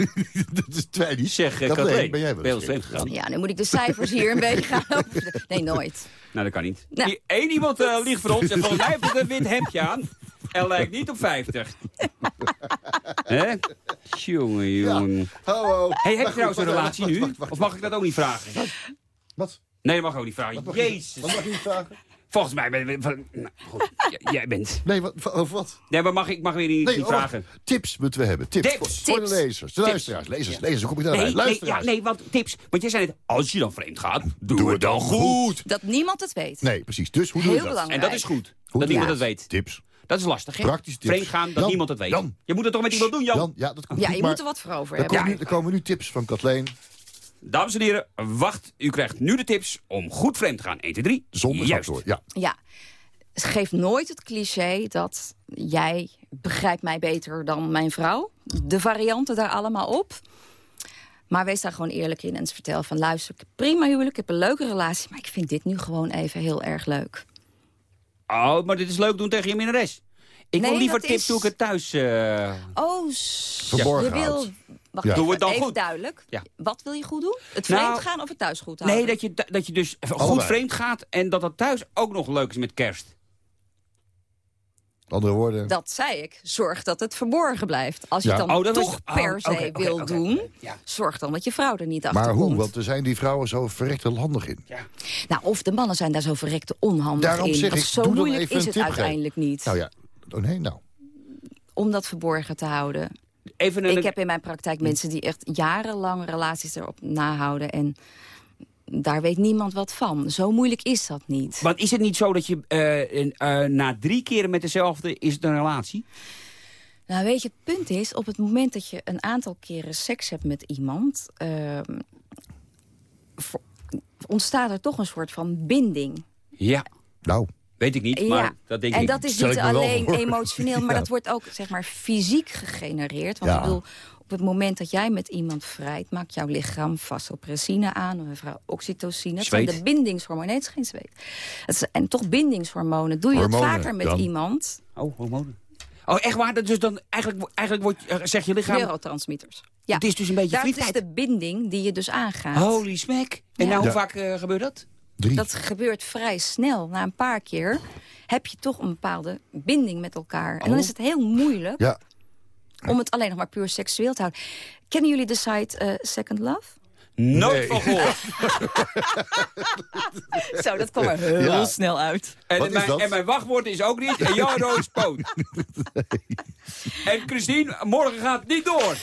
(laughs) dat is Twijdy. Zeg, uh, Kathleen, Kathleen, ben jij wel eens vreemd gegaan? Ja, nu moet ik de cijfers hier een (laughs) beetje gaan... op- Nee, nooit. Nou, dat kan niet. Nou. Eén iemand eh, liegt voor ons en volgens mij heeft het een wit hemdje aan. En lijkt niet op 50. (laughs) Hè? Jongen, jongen. Ho. Hey, heb je trouwens een relatie nu? Of mag ik dat ook niet vragen? Wat? Nee, dat mag ook niet vragen. Jezus. Wat mag je niet vragen? Volgens mij ben je... van- Nou, goed, jij bent... Nee, wat, over wat? Nee, maar mag ik mag weer niet, Nee, niet vragen. Tips moeten we hebben. Tips. Tips. Voor, voor de lezers. De Tips. luisteraars. Lezers, lezers. Hoe kom je daarbij? Nee, nee, luisteraars. ja, nee, want tips. Want jij zei net, als je dan vreemd gaat, doe, het dan goed. Dat niemand het weet. Nee, precies. Dus hoe doe je Heel dat? belangrijk. En dat is goed. Hoe dat niemand het weet. Tips. Dat is lastig, hè? Praktische tips. Vreemd gaan, dat Jan, niemand het weet. Jan. Je moet het toch met iemand doen, Jan? Jan, ja, dat komt Ja, goed, je maar moet er wat voor over er hebben. komen, nu, er komen nu tips van Kathleen. Dames en heren, wacht. U krijgt nu de tips om goed vreemd te gaan. 1, 2, 3. Zonder Juist. factor. Ja. Ja. Geef nooit het cliché dat jij begrijpt mij beter dan mijn vrouw. De varianten daar allemaal op. Maar wees daar gewoon eerlijk in en vertel van... luister, ik heb prima huwelijk, ik heb een leuke relatie... maar ik vind dit nu gewoon even heel erg leuk. Oh, maar dit is leuk doen tegen je minnares. Ik wil liever tips is- hoe ik het thuis... eh, Oh, Verborgen je wil... houdt. Wacht, Ja. even, Doe het dan even goed. duidelijk. Ja. Wat wil je goed doen? Het Nou, vreemd gaan of het thuis goed houden? Nee, dat je, dat je dus goed Allebei. vreemd gaat... en dat dat thuis ook nog leuk is met kerst. Andere woorden. Dat zei ik. Zorg dat het verborgen blijft. Als je Ja. het dan Oh, toch oh, per se wil doen... Ja. zorg dan dat je vrouw er niet achter maar komt. hoe? Want er zijn die vrouwen zo verrekte handig in. Nou, of de mannen zijn daar zo verrekte onhandig Daarom in. zeg ik, zo doe moeilijk even is een het uiteindelijk niet. Nou ja. Oh nee, nou. Om dat verborgen te houden. Even een... Ik heb in mijn praktijk mensen die echt jarenlang relaties erop nahouden. En daar weet niemand wat van. Zo moeilijk is dat niet. Want is het niet zo dat je eh, in, eh, na drie keren met dezelfde is het een relatie? Nou, weet je, het punt is, op het moment dat je een aantal keren seks hebt met iemand... ehm, ontstaat er toch een soort van binding. Ja. Nou. Weet ik niet, maar dat denk en ik. dat is niet alleen emotioneel, maar (laughs) Ja. dat wordt ook zeg maar fysiek gegenereerd. Want Ja. ik bedoel, op het moment dat jij met iemand vrijt, maakt jouw lichaam vasopressine aan, of mevrouw oxytocine. Dat zijn de bindingshormonen. Nee, het is geen zweet. Het is- en toch bindingshormonen. Doe je Hormonen, het vaker met iemand, Oh, hormonen. Oh, echt waar? Dat Dus dan eigenlijk, eigenlijk wordt, eh, zeg je lichaam... neurotransmitters. Ja. Het is dus een beetje Daar is de binding die je dus aangaat. Holy smack. En Ja. nou, hoe Ja. vaak eh, gebeurt dat? Drie. Dat gebeurt vrij snel. Na een paar keer heb je toch een bepaalde binding met elkaar. En dan Oh. is het heel moeilijk Ja, om het alleen nog maar puur seksueel te houden. Kennen jullie de site eh, Second Love? Nooit Nee. van gehoord. (laughs) Zo, dat kwam er heel Ja. snel uit. En, Wat is mijn, dat? en mijn wachtwoord is ook niet. En jouw roos poot. (laughs) En Christine, morgen gaat het niet door.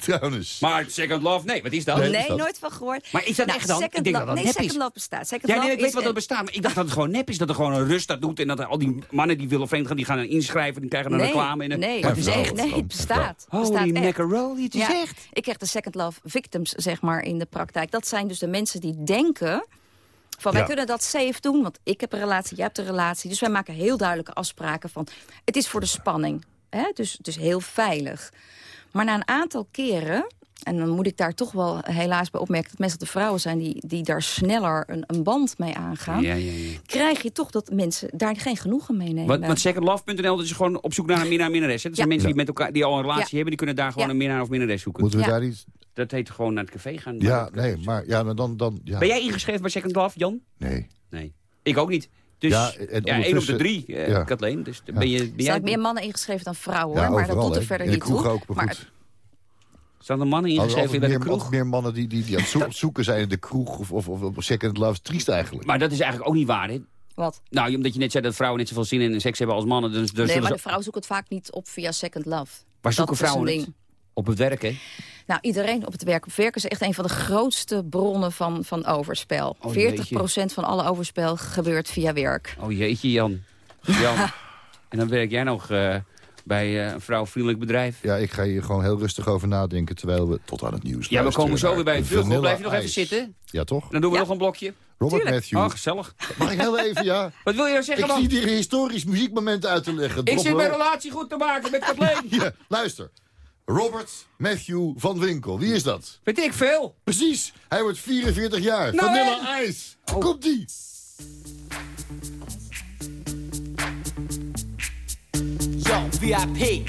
(laughs) trouwens. Maar Second Love, nee, wat is dat? Nee. Nee, is dat? nooit van gehoord. Maar is dat Nou, echt dan? Second Ik denk Love, dat dat nee, nep is. Second Love bestaat. Second Ja, Love nee, ik weet is wat dat bestaat. Maar ik dacht dat het gewoon nep is. Dat er gewoon een rust dat doet. En dat al die mannen die willen vreemd gaan, die gaan dan inschrijven. Die krijgen een Nee, reclame. En een- nee, het is echt. nee, het bestaat. Holy macaroni, het is Ja, echt. Ik krijg de Second Love victims, zeg maar, in de praktijk. Dat zijn dus de mensen die denken... van wij Ja. kunnen dat safe doen, want ik heb een relatie, jij hebt een relatie. Dus wij maken heel duidelijke afspraken van... het is voor de spanning, hè? Dus het is heel veilig. Maar na een aantal keren... en dan moet ik daar toch wel helaas bij opmerken... dat meestal de vrouwen zijn die, die daar sneller een, een band mee aangaan... Ja, ja, ja. krijg je toch dat mensen daar geen genoegen mee nemen. Want, want secondlove.nl dat is gewoon op zoek naar een minnaar minnares. hè? Dat zijn Ja. mensen die, met elkaar, die al een relatie Ja. hebben. Die kunnen daar gewoon Ja. een minnaar of minnares zoeken. Moeten we Ja. daar niet... Dat heet gewoon naar het café gaan. Ja, nee, maar ja, maar dan... dan ja. Ben jij ingeschreven bij Second Love, Jan? Nee. Nee. Ik ook niet. Dus Ja, één op de drie, ja. Kathleen. Dus ben je, ben Er jij, zijn meer mannen ingeschreven dan vrouwen, Ja, hoor. Maar overal, dat doet er verder In de niet kroeg toe. ook, maar goed. Staan er mannen ingeschreven bij de meer, kroeg? meer mannen die, die, die aan het zoek- (laughs) zoeken zijn in de kroeg of, of, of Second Love. Triest eigenlijk. Maar dat is eigenlijk ook niet waar, hè? Wat? Nou, omdat je net zei dat vrouwen net zoveel zin in seks hebben als mannen. Dus, dus nee, maar de vrouw zoekt het vaak niet op via Second Love. Waar zoeken vrouwen? Op het werk, hè? Nou, iedereen op het werk. Op werk is echt een van de grootste bronnen van, van overspel. Oh, 40% van alle overspel gebeurt via werk. Oh jeetje, Jan. Jan. (laughs) en dan werk jij nog eh, bij eh, een vrouwvriendelijk bedrijf. Ja, ik ga hier gewoon heel rustig over nadenken terwijl we tot aan het nieuws Ja, we komen zo weer bij het. Blijf je nog even zitten? Ja, toch? Dan doen we nog een blokje. Robert Tuurlijk. Matthew. Oh, gezellig. Mag ik heel even, ja? (laughs) Wat wil je nou zeggen Ik dan? zie hier een historisch muziekmoment uit te leggen. Ik Drop zit mijn relatie goed te maken met (laughs) Kathleen. Ja, luister. Robert Matthew van Winkel. Wie is dat? Weet ik veel. Precies. Hij wordt 44 jaar. Nou, Vanilla Ice. Komt-ie. Yo, VIP.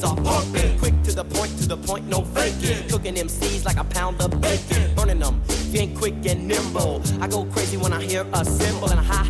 the are pumping. Quick to the point, to the point, no faking. Cooking MCs like a pound of bacon. Burning them, ain't quick and nimble. I go crazy when I hear a cymbal and a hi hat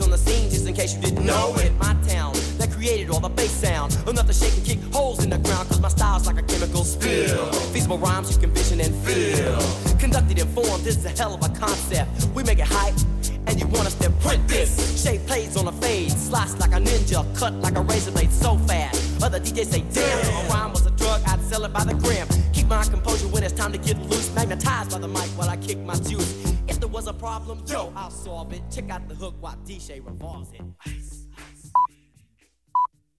on the scene, just in case you didn't know it. My town that created all the bass sound. Enough to shake and kick holes in the ground, cause my style's like a chemical spill. Feasible rhymes you can vision and feel. Conducted in form, this is a hell of a concept. We make it hype. And you want us to print this Shape plays on a fade Slice like a ninja Cut like a razor blade so fast Other DJs say damn a rhyme was a drug I'd sell it by the gram Keep my composure when it's time to get loose Magnetized by the mic while I kick my juice was a problem, yo, I'll solve it. Check out the hook while DJ revolves it